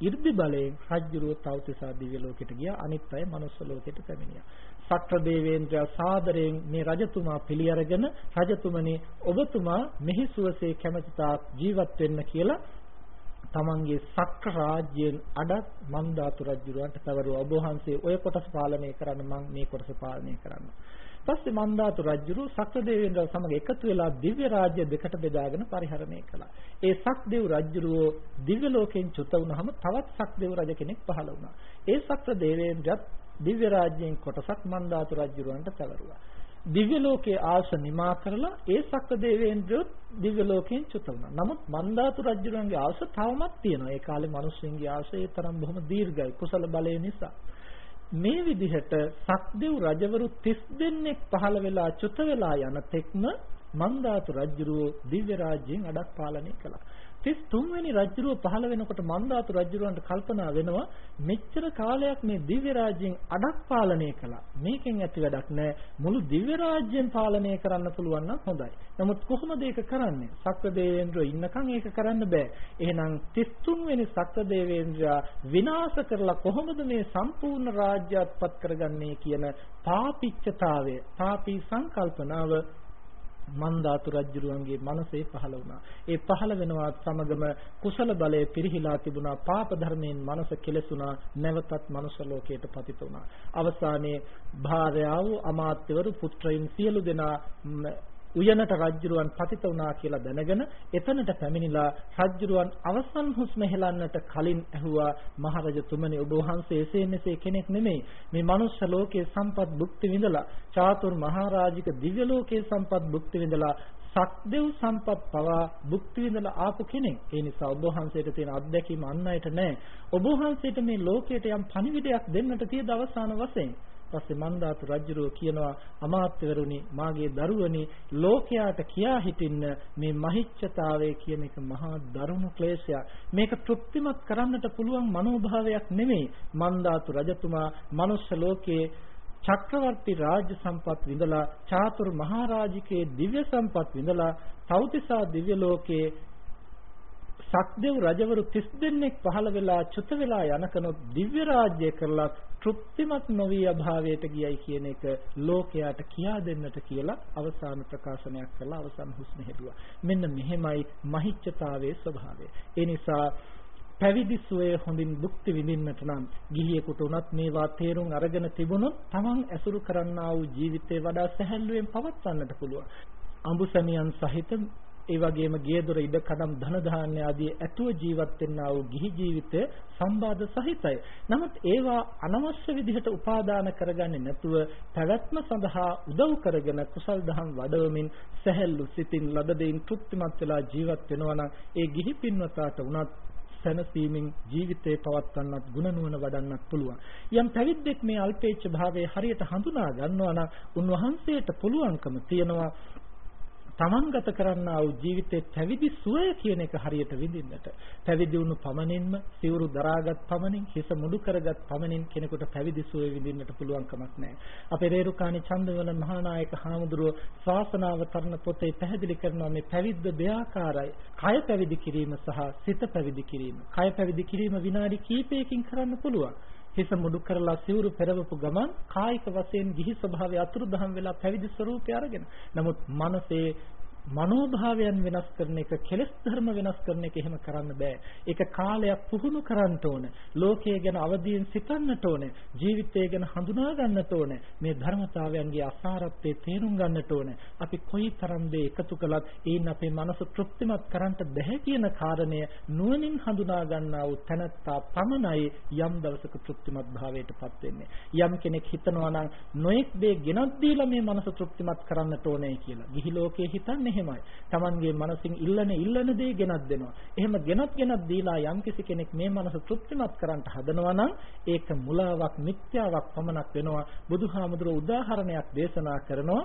이르දි බලයෙන් රජ්ජුරුව තවතිසා දිව්‍ය ලෝකෙට ගියා අනිත් අය මනුස්ස ලෝකෙට පැමිණියා සක්‍ර දේවේන්ද්‍ර සාදරයෙන් මේ රජතුමා පිළි අරගෙන රජතුමනි ඔබතුමා මෙහි සුවසේ කැමැතිතාක් ජීවත් වෙන්න කියලා තමන්ගේ සක්‍ර රාජ්‍යයෙන් අඩත් මන්දාතු රජුරවන්ට පැවරුවා ඔබ වහන්සේ ඔය කොටස පාලනය කරන්න මම මේ කොටස පාලනය කරන්න පස්සේ මන්දාතු රජුරු සක්‍රදේවේන්ද්‍ර සමග එකතු වෙලා දිව්‍ය රාජ්‍ය දෙකට බෙදාගෙන පරිහරණය කළා. ඒ සක්දේව් රජුරුව දිව්‍ය ලෝකෙන් චුත වුණාම තවත් සක්දේව් රජ කෙනෙක් පහළ වුණා. ඒ සක්‍රදේවේන්ද්‍රත් දිව්‍ය රාජ්‍යයෙන් කොටසක් මන්දාතු රජුරවන්ට පැවරුවා. දිව්‍ය ලෝකයේ ආශ නිමා කරලා ඒ සක්‍රදේවේන්ද්‍රයොත් දිව්‍ය ලෝකයෙන් චුත වුණා. නමුත් මන්දාතු රජුරන්ගේ ආශ තවමත් තියෙනවා. ඒ කාලේ මිනිස්සුන්ගේ ආශය තරම් බොහොම දීර්ඝයි කුසල බලය නිසා. මේ විදිහට සක්දෙව් රජවරු 30 දෙනෙක් පහළ වෙලා චුත වෙලා යන තෙක්ම මන්දාතු රජුරෝ දිව්‍ය රාජ්‍යයෙන් අඩක් පාලනය කළා. 33 වෙනි රජුරුව පහළ වෙනකොට මන්දාතු රජුරවන්ට කල්පනා වෙනවා මෙච්චර කාලයක් මේ දිව්‍ය රාජ්‍යයෙන් අඩක් පාලනය කළා. මේකෙන් ඇති වැඩක් නැහැ. මුළු දිව්‍ය රාජ්‍යයෙන් පාලනය කරන්න පුළුවන් නම් හොඳයි. නමුත් කොහොමද ඒක කරන්නේ? සක්‍රදේවේන්ද්‍ර ඉන්නකන් ඒක කරන්න බෑ. එහෙනම් 33 වෙනි සක්‍රදේවේන්ද්‍රයා විනාශ කරලා කොහොමද මේ සම්පූර්ණ රාජ්‍යයත්පත් කරගන්නේ කියන පාපිච්චතාවය, පාපී සංකල්පනාව මන්දාතු රජුරුවන්ගේ මනසේ පහළ වුණා. ඒ පහළ වෙනවත් සමගම කුසල බලය පිරිහිලා තිබුණා. පාප ධර්මයෙන් මනස කෙලසුණා. නැවතත් මනුෂ්‍ය ලෝකයට පතිත වුණා. අවසානයේ භාර්යාව, අමාත්‍යවරු, පුත්‍රයන් සියලු දෙනා උයනට රජ්ජුරුවන් පතිත වුණා කියලා දැනගෙන එතනට පැමිණිලා රජ්ජුරුවන් අවසන් හුස්ම හෙලන්නට කලින් ඇහුවා මහරජතුමනි ඔබ වහන්සේ එසේ මෙසේ කෙනෙක් නෙමෙයි මේ මනුෂ්‍ය ලෝකයේ සම්පත් භුක්ති විඳලා චාතුර් මහරජික දිව්‍ය ලෝකයේ සම්පත් භුක්ති විඳලා සක්දෙව් සම්පත් පවා භුක්ති විඳලා ආපු කෙනෙක්. ඒ නිසා ඔබ වහන්සේට තියෙන අත්දැකීම අන් අයට නැහැ. ඔබ වහන්සේට මේ ලෝකයට යම් පණිවිඩයක් දෙන්නට තියෙද අවසාන වශයෙන්. පස්සේ මන්දාතු රජුරෝ කියනවා අමාත්‍යවරුනි මාගේ දරුවනි ලෝකයාට කියා හිටින්න මේ මහිච්ඡතාවය කියන එක මහා දරුණු ක්ලේශයක්. මේක තෘප්තිමත් කරන්නට පුළුවන් මනෝභාවයක් නෙමෙයි. මන්දාතු රජතුමා මනුෂ්‍ය ලෝකයේ චක්‍රවර්ති රාජ්‍ය සම්පත් විඳලා චාතුරු මහරජිකේ දිව්‍ය සම්පත් විඳලා තෞතිසා දිව්‍ය ලෝකයේ සක්දෙව් රජවරු 30 දෙනෙක් පහළ වෙලා චුත වෙලා යනකනොත් දිව්‍ය රාජ්‍ය කරලා තෘප්තිමත් නොවි අභාවයට ගියයි කියන එක ලෝකයාට කියා දෙන්නට කියලා අවසාන ප්‍රකාශනයක් කළා අවසන් හුස්ම හෙදුවා. මෙන්න මෙහෙමයි මහිච්ඡතාවයේ ස්වභාවය. ඒ නිසා පැවිදි සුවය හොඳින් භුක්ති විඳින්නට නම් ගිහියෙකුට උනත් මේවා තේරුම් අරගෙන තිබුණොත් තමන් ඇසුරු කරන්නා වූ ජීවිතේ වඩා සැහැල්ලුවෙන් පවත්වන්නට පුළුවන්. අඹුසැමියන් සහිත ඒ වගේම ගේදොර ඉඩකඩම් ධන ධාන්‍ය ආදී ඇතුව ජීවත් වෙන්නා වූ ගිහි ජීවිතය සම්බාධ සහිතයි. නමුත් ඒවා අනවශ්‍ය විදිහට උපාදාන කරගන්නේ නැතුව පැවැත්ම සඳහා උදව් කරගෙන කුසල් දහම් වඩවමින් සැහැල්ලු සිතින් ලද දෙයින් තෘප්තිමත් වෙලා ජීවත් වෙනවා නම් ඒ ගිහි පින්වතාට උනත් සැනසීමෙන් ජීවිතේ පවත්වන්නත් ගුණ නුවණ වඩන්නත් පුළුවන්. යම් පැවිද්දෙක් මේ අල්පේච්ඡ භාවයේ හරියට හඳුනා ගන්නවා නම් උන්වහන්සේට පුළුවන්කම තියනවා තමන් ගත කරන්නා වූ ජීවිතේ පැවිදි සුවය කියන එක හරියට විඳින්නට පැවිදි වුණු පමණින්ම සිවුරු දරාගත් පමණින් හිස මුඩු කරගත් පමණින් කෙනෙකුට පැවිදි සුවය විඳින්නට පුළුවන් කමක් නැහැ. අපේ රේරුකාණි චන්දවල මහානායක හාමුදුරුව ශාසනාවතරණ පොතේ පැහැදිලි කරනවා මේ පැවිද්ද දෙආකාරයි. කය පැවිදි කිරීම සහ සිත පැවිදි කිරීම. කය පැවිදි කිරීම විනාඩි කිහිපයකින් කරන්න පුළුවන්. හිස මුඩු කරලා සිවුරු පෙරවපු ගමන් කායික වශයෙන් ගිහි ස්වභාවය අතුරුදහන් වෙලා පැවිදි ස්වરૂපය අරගෙන. නමුත් මනසේ මනෝභාවයන් වෙනස් කරන එක කෙලෙස් ධර්ම වෙනස් කරන එක එහෙම කරන්න බෑ. ඒක කාලයක් පුහුණු කරන්න ඕන. ලෝකය ගැන අවදීන් සිතන්නට ඕන. ජීවිතය ගැන හඳුනා ගන්නට ඕන. මේ ධර්මතාවයන්ගේ අසාරත්වය තේරුම් ගන්නට ඕන. අපි කොයිතරම් දේ එකතු කළත් ඒන් අපේ මනස තෘප්තිමත් කරන්න බැහැ කියන කාරණය නුවණින් හඳුනා ගන්නා වූ තැනත්තා පමණයි යම් දවසක තෘප්තිමත් භාවයටපත් වෙන්නේ. යම් කෙනෙක් හිතනවා නම් නොඑක් දේ ගෙනත් දීලා මේ මනස තෘප්තිමත් කරන්නට ඕනේ කියලා. ගිහි ලෝකයේ හිතන්නේ එහෙමයි. Tamanගේ මනසින් ඉල්ලන ඉල්ලන දේ ගෙනත් දෙනවා. එහෙම ගෙනත් ගෙනත් දීලා යම්කිසි කෙනෙක් මේ මනස තෘප්තිමත් කරන්න හදනවා නම් ඒක මුලාවක් මිත්‍යාවක් පමණක් වෙනවා. බුදුහාමුදුරුවෝ උදාහරණයක් දේශනා කරනවා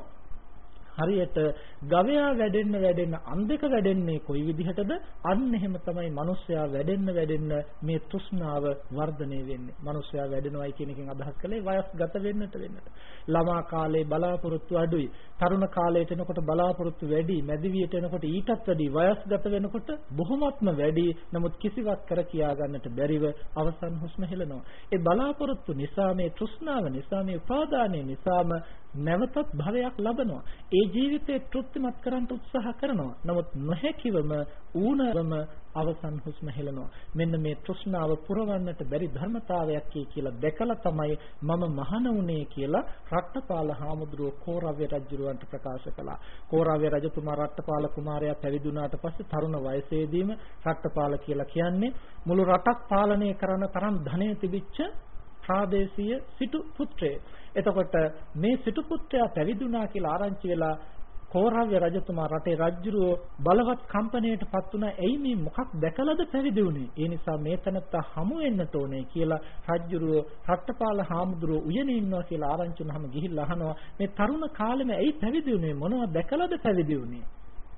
හරියට ගවයා වැඩෙන්න වැඩෙන්න අන් දෙක වැඩෙන්නේ කොයි විදිහටද? අන්න එහෙම තමයි මිනිස්සයා වැඩෙන්න වැඩෙන්න මේ තෘෂ්ණාව වර්ධනය වෙන්නේ. මිනිස්සයා වැඩෙනවයි කියන එකෙන් අදහස් කළේ වයස්ගත වෙන්නට වෙන්නට. ළමා කාලේ බලාපොරොත්තු අඩුයි. තරුණ කාලයට එනකොට බලාපොරොත්තු වැඩි. මැදිවියට එනකොට ඊටත් වැඩි වයස්ගත වෙනකොට බොහොමත්ම වැඩි. නමුත් කිසිවක් කර කියා ගන්නට බැරිව අවසන් හුස්ම හෙලනවා ඒ බලාපොරොත්තු නිසා මේ තෘෂ්ණාව නිසා මේ උපාදානය නිසාම නැවතත් භවයක් ලබනවා. ඒ ජීවිතේ තෘප්තිමත් කරන්න උත්සාහ කරනවා. නමුත් නොහැකිවම ඌනවම අවසන් හුස්ම හෙලනවා. මෙන්න මේ තෘෂ්ණාව පුරවන්නට බැරි ධර්මතාවයක් කියලා දැකලා තමයි මම මහාන වුණේ කියලා රට්ටපාල හාමුදුරුවෝ කෝරව්‍ය රජුරවන්ට ප්‍රකාශ කළා. කෝරව්‍ය රජතුමා රට්ටපාල කුමාරයා පැවිදුණාට පස්සේ තරුණ වයසේදීම රට්ටපාල කියලා කියන්නේ මුළු රටක් පාලනය කරන තරම් ධනෙ තිබිච්ච ප්‍රාදේශීය සිටු පුත්‍රයෙක්. එතකොට මේ සිටු පුත්‍රයා පැවිදුණා කියලා ආරංචි වෙලා කෝරව්‍ය රජතුමා රටේ රජුරෝ බලවත් කම්පණයටපත් වුණා. එයි මේ මොකක් දැකලාද පැවිදි වුනේ? ඒ නිසා මේ තැනත්තා හමු වෙන්නට ඕනේ කියලා රජුරෝ රට්ටපාල හාමුදුරුවෝ උයනේ ඉන්නවා කියලා ආරංචි වුණාම ගිහිල්ලා අහනවා මේ තරුණ කාලෙම එයි පැවිදි වුනේ මොනවද දැකලාද පැවිදි වුනේ?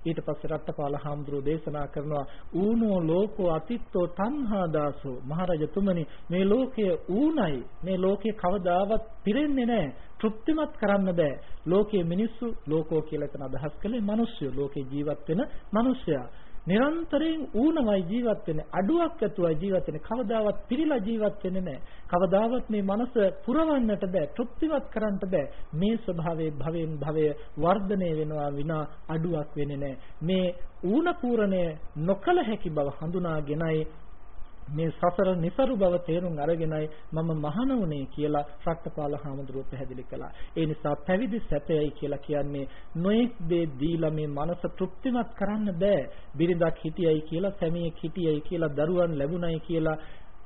ඊට පස්සේ රට්ටපාල හාමුදුරුවෝ දේශනා කරනවා ඌනෝ ලෝකෝ අතිත්තෝ තණ්හා දාසෝ මහරජතුමනි මේ ලෝකය ඌණයි. මේ ලෝකේ කවදාවත් පිරෙන්නේ නැහැ තෘප්තිමත් කරන්න බෑ. ලෝකයේ මිනිස්සු ලෝකෝ කියලා එතන අදහස් කළේ මිනිස්සු ලෝකේ ජීවත් වෙන මිනිස්සයා. නිරන්තරයෙන් ඌනමයි ජීවත් වෙන්නේ. අඩුවක් ඇතුවයි ජීවත් වෙන්නේ. කවදාවත් පිළිලා ජීවත් වෙන්නේ නැහැ. කවදාවත් මේ මනස පුරවන්නට බෑ තෘප්තිමත් කරන්න බෑ. මේ ස්වභාවයේ භවෙන් භවය වර්ධනය වෙනවා විනා අඩුවක් වෙන්නේ නැහැ. මේ ඌන පූර්ණය නොකල හැකි බව හඳුනාගෙනයි මේ සසර નિසරු බව තේරුම් අරගෙනයි මම මහාන වුණේ කියලා රක්තපාල හාමුදුරුවෝ පැහැදිලි කළා. ඒ නිසා පැවිදි සැපයයි කියලා කියන්නේ නොඑක් දේ දීලා මේ මනස තෘප්තිමත් කරන්න බෑ. බිරිඳක් හිටියයි කියලා, සැමියෙක් හිටියයි කියලා, දරුවන් ලැබුණයි කියලා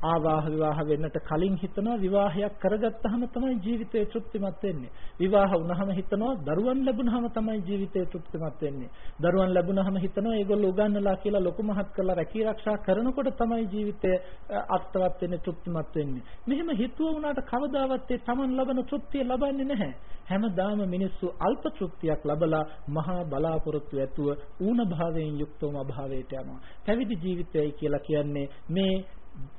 ආවාහ විවාහ වෙන්නට කලින් හිතනවා විවාහයක් කරගත්තාම තමයි ජීවිතේ තෘප්තිමත් වෙන්නේ. විවාහ වුණාම හිතනවා දරුවන් ලැබුණාම තමයි ජීවිතේ තෘප්තිමත් වෙන්නේ. දරුවන් ලැබුණාම හිතනවා ඒගොල්ලෝ උගන්නලා කියලා ලොකු මහත් කරලා රැකී ආරක්ෂා කරනකොට තමයි ජීවිතය අර්ථවත් වෙන්නේ තෘප්තිමත් වෙන්නේ. මෙහෙම හිතුව වුණාට කවදාවත් ඒ Taman ලබන තෘප්තිය ලබන්නේ නැහැ. හැමදාම මිනිස්සු අල්ප තෘප්තියක් ලබලා මහා බලාපොරොත්තු ඇතුව ඌන භාවයෙන් යුක්තවම අභාවයට යනවා. පැවිදි ජීවිතයයි කියලා කියන්නේ මේ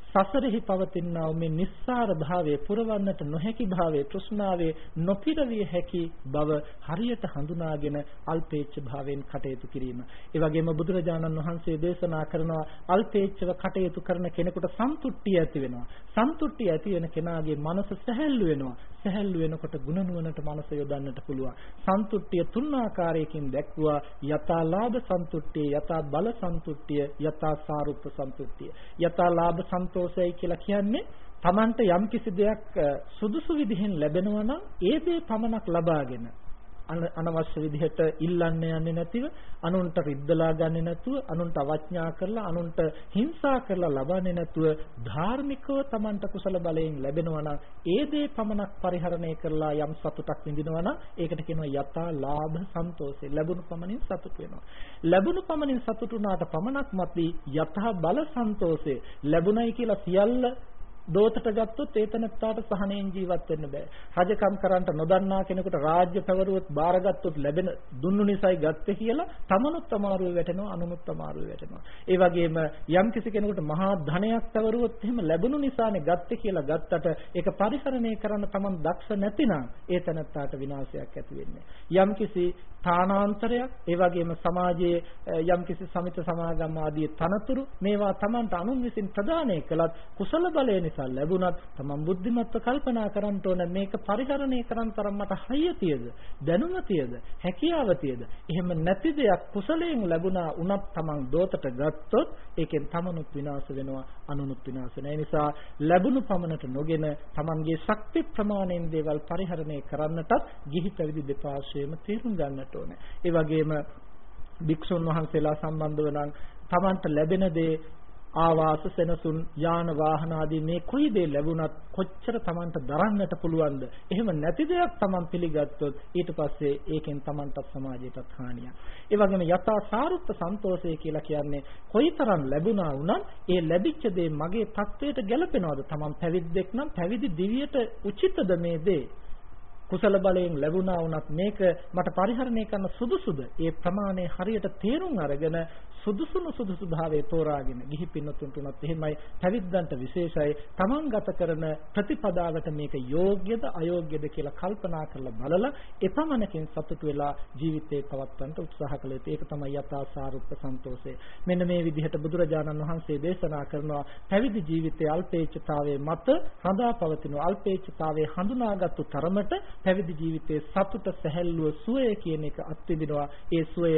සසරෙහි පවතිනා මේ නිස්සාර භාවයේ පුරවන්නට නොහැකි භාවයේ තෘෂ්ණාවේ නොපිරවිය හැකි බව හරියට හඳුනාගෙන අල්පේච්ඡ භාවයෙන් කටයුතු කිරීම. ඒ වගේම බුදුරජාණන් වහන්සේ දේශනා කරනවා අල්පේච්ඡව කටයුතු කරන කෙනෙකුට සන්තුට්ඨිය ඇති වෙනවා. සන්තුට්ඨිය ඇති වෙන කෙනාගේ මනස සැහැල්ලු වෙනවා. සැහැල්ලු වෙනකොට ගුණ නුවණට මනස යොදන්නට පුළුවන්. සන්තුට්ඨිය තුන් ආකාරයකින් දැක්වුවා යථා ලාභ සන්තුට්ඨිය, යථා බල සන්තුට්ඨිය, යථා සාරුප්ප සන්තුට්ඨිය. යථා ලාභ සන්තෝෂයයි කියලා කියන්නේ Tamanට යම්කිසි දෙයක් සුදුසු විදිහෙන් ලැබෙනවා නම් ඒ දේ පමණක් ලබාගෙන අනවශ්‍ය විදිහට ඉල්ලන්න යන්නේ නැතිව අනුන්ට රිද්දලා ගන්නේ නැතුව අනුන්ට අවඥා කරලා අනුන්ට හිංසා කරලා ලබන්නේ නැතුව ධාර්මිකව Tamanට කුසල බලයෙන් ලැබෙනවා නම් ඒ දේ පමණක් පරිහරණය කරලා යම් සතුටක් විඳිනවා නම් ඒකට කියනවා යථා ලාභ සන්තෝෂේ ලැබුණු පමණින් සතුට වෙනවා. ලැබුණු පමණින් සතුටු වුණාට පමණක් මතී යථා බල සන්තෝෂේ ලැබුණයි කියලා සියල්ල දෝතට ගත්තොත් ඒ තනත්තාට සහනෙන් ජීවත් වෙන්න බෑ. රජකම් කරන්ට නොදන්නා කෙනෙකුට රාජ්‍ය පැවරුවොත් බාරගත්තොත් ලැබෙන දුන්නු නිසායි ගත්තේ කියලා තමනුත් අමාරුවේ වැටෙනවා අනුනුත් අමාරුවේ වැටෙනවා. ඒ වගේම යම් කිසි කෙනෙකුට මහා ධනයක් පැවරුවොත් එහෙම ලැබුණු නිසානේ ගත්තේ කියලා ගත්තට ඒක පරිහරණය කරන්න තමන් දක්ෂ නැතිනම් ඒ තනත්තාට විනාශයක් ඇති වෙන්නේ. යම් කිසි තානාන්තරයක් ඒ වගේම සමාජයේ යම් කිසි සමිත සමාගම් ආදී තනතුරු මේවා තමන්ට අනුන් විසින් ප්‍රදානය කළත් කුසල බලය නිසා ලැබුණත් තමන් බුද්ධිමත්ව කල්පනා කරන්න ඕන. මේක පරිහරණය කරන් තරම් මට හයිය තියද දැනුම තියද හැකියාව තියද එහෙම නැති දෙයක් කුසලයෙන් ලැබුණා උනත් තමන් දෝතට ගත්තොත් ඒකෙන් තමනුත් විනාශ වෙනවා අනුනුත් විනාශ වෙනවා. ඒ නිසා ලැබුණු පමණට නොගෙන තමන්ගේ ශක්ති ප්‍රමාණයෙන් දේවල් පරිහරණය කරන්නටත් ගිහි පැවිදි දෙපාර්ශ්වයේම තීරුම් ගන්නට ඕනේ. ඒ වගේම භික්ෂුන් වහන්සේලා සම්බන්ධව නම් තමන්ට ලැබෙන දේ ආවාස සෙනසුන් යාන වාහන ආදී මේ කොයි දේ ලැබුණත් කොච්චර Tamanට දරන්නට පුළුවන්ද? එහෙම නැති දෙයක් Taman පිළිගත්තොත් ඊට පස්සේ ඒකෙන් Tamanටත් සමාජයටත් හානියක්. ඒ වගේම යථා සාරුත්ත සන්තෝෂය කියලා කියන්නේ කොයිතරම් ලැබුණා වුණත් ඒ ලැබිච්ච දේ මගේ தത്വයට ගැලපෙනවද Taman පැවිද්දෙක් නම් පැවිදි දිවියට උචිතද මේ දේ? කුසල බලයෙන් ලැබුණා වුණත් මේක මට පරිහරණය කරන්න සුදුසුද? ඒ ප්‍රමාණය හරියට තේරුම් අරගෙන සුදුසුණු සුදුසු භාවයේ තෝරාගෙන ගිහි පින්නතුන්ට උනත් එහෙමයි පැවිද්දන්ට විශේෂයි තමන් ගත කරන ප්‍රතිපදාවට මේක යෝග්‍යද අයෝග්‍යද කියලා කල්පනා කරලා බලලා එපමණකින් සතුටු වෙලා ජීවිතේ පවත්වන්නට උත්සාහ කළ යුතුයි. ඒක තමයි යථා සාරුප්ප සන්තෝෂය. මෙන්න මේ විදිහට බුදුරජාණන් වහන්සේ දේශනා කරනවා පැවිදි ජීවිතයේ අල්පේච්ඡතාවයේ මත රඳා පවතින අල්පේච්ඡතාවයේ හඳුනාගත්තු තරමට පැවිදි ජීවිතයේ සතුට සැහැල්ලුව සුවය කියන එක අත්විඳිනවා. ඒ සුවය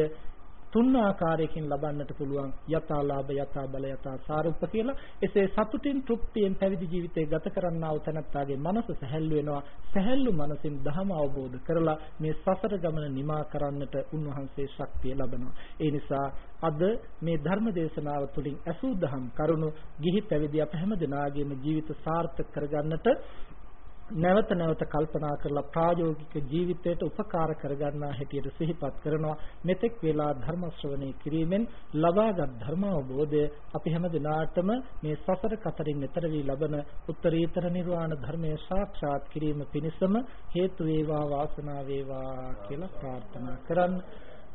තුන් ආකාරයකින් ලබන්නට පුළුවන්. යථාලාභ යථා බල යථා සාරුප්ප කියලා. එසේ සතුටින් තෘප්තියෙන් පැවිදි ජීවිතය ගත කරන්නා වූ තැනැත්තාගේ මනස සැහැල්ලු වෙනවා. සැහැල්ලු මනසින් ධහම අවබෝධ කරලා මේ සසර ගමන නිමා කරන්නට උන්වහන්සේ ශක්තිය ලබනවා. ඒ නිසා අද මේ ධර්ම දේශනාව තුළින් අසූ දහම් කරුණු ගිහි පැවිදි අප හැම දිනාගේම ජීවිත සාර්ථක කරගන්නට නැවත නැවත කල්පනා කරලා ප්‍රායෝගික ජීවිතයට උපකාර කරගන්නා හැටියට සිහිපත් කරනවා. මෙතෙක් වේලා ධර්ම ශ්‍රවණය කිරීමෙන් ලබාගත් ධර්ම අවබෝධය අපි හැම දිනාටම මේ සසර කතරින් එතර වී ලබන උත්තරීතර නිර්වාණ ධර්මය සාක්ෂාත් කිරීම පිණිසම හේතු වේවා වාසනාව වේවා කියලා ප්‍රාර්ථනා කරන්නේ.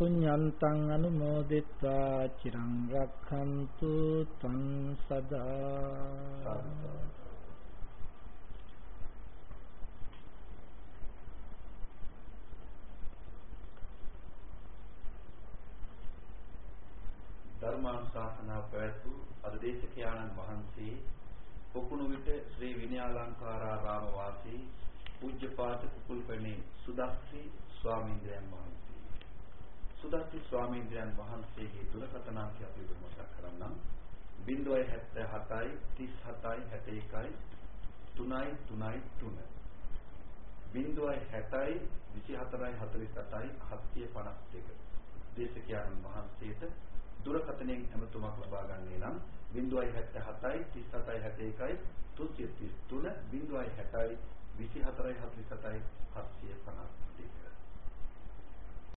පුඤ්ඤන්තං අනුමෝදිත්වා චිරං රක්ඛන්තු තං සදා ධර්මානුශාසනා පැවැත්වූ අධදේශකයාණන් වහන්සේ පොකුණු විට ශ්‍රී විනයාලංකාරාරාම වාසී පූජ්‍යපාද කුකුල්පැණි සුදස්සි ස්වාමීන් වහන්සේ සුදස්සි ස්වාමීන් වහන්සේගේ දුරකථන අංකය අපි මතක් කරන්නම්. 077යි 37යි 61යි 3යි 3යි 3 070යි 24යි 48යි 752 දේශකයන්න් වහන්සේට දුරකථනයෙන් ඇමතුමක් ලබා ගන්නේ නම් 077යි 37යි 61යි 333 070යි 24 47 752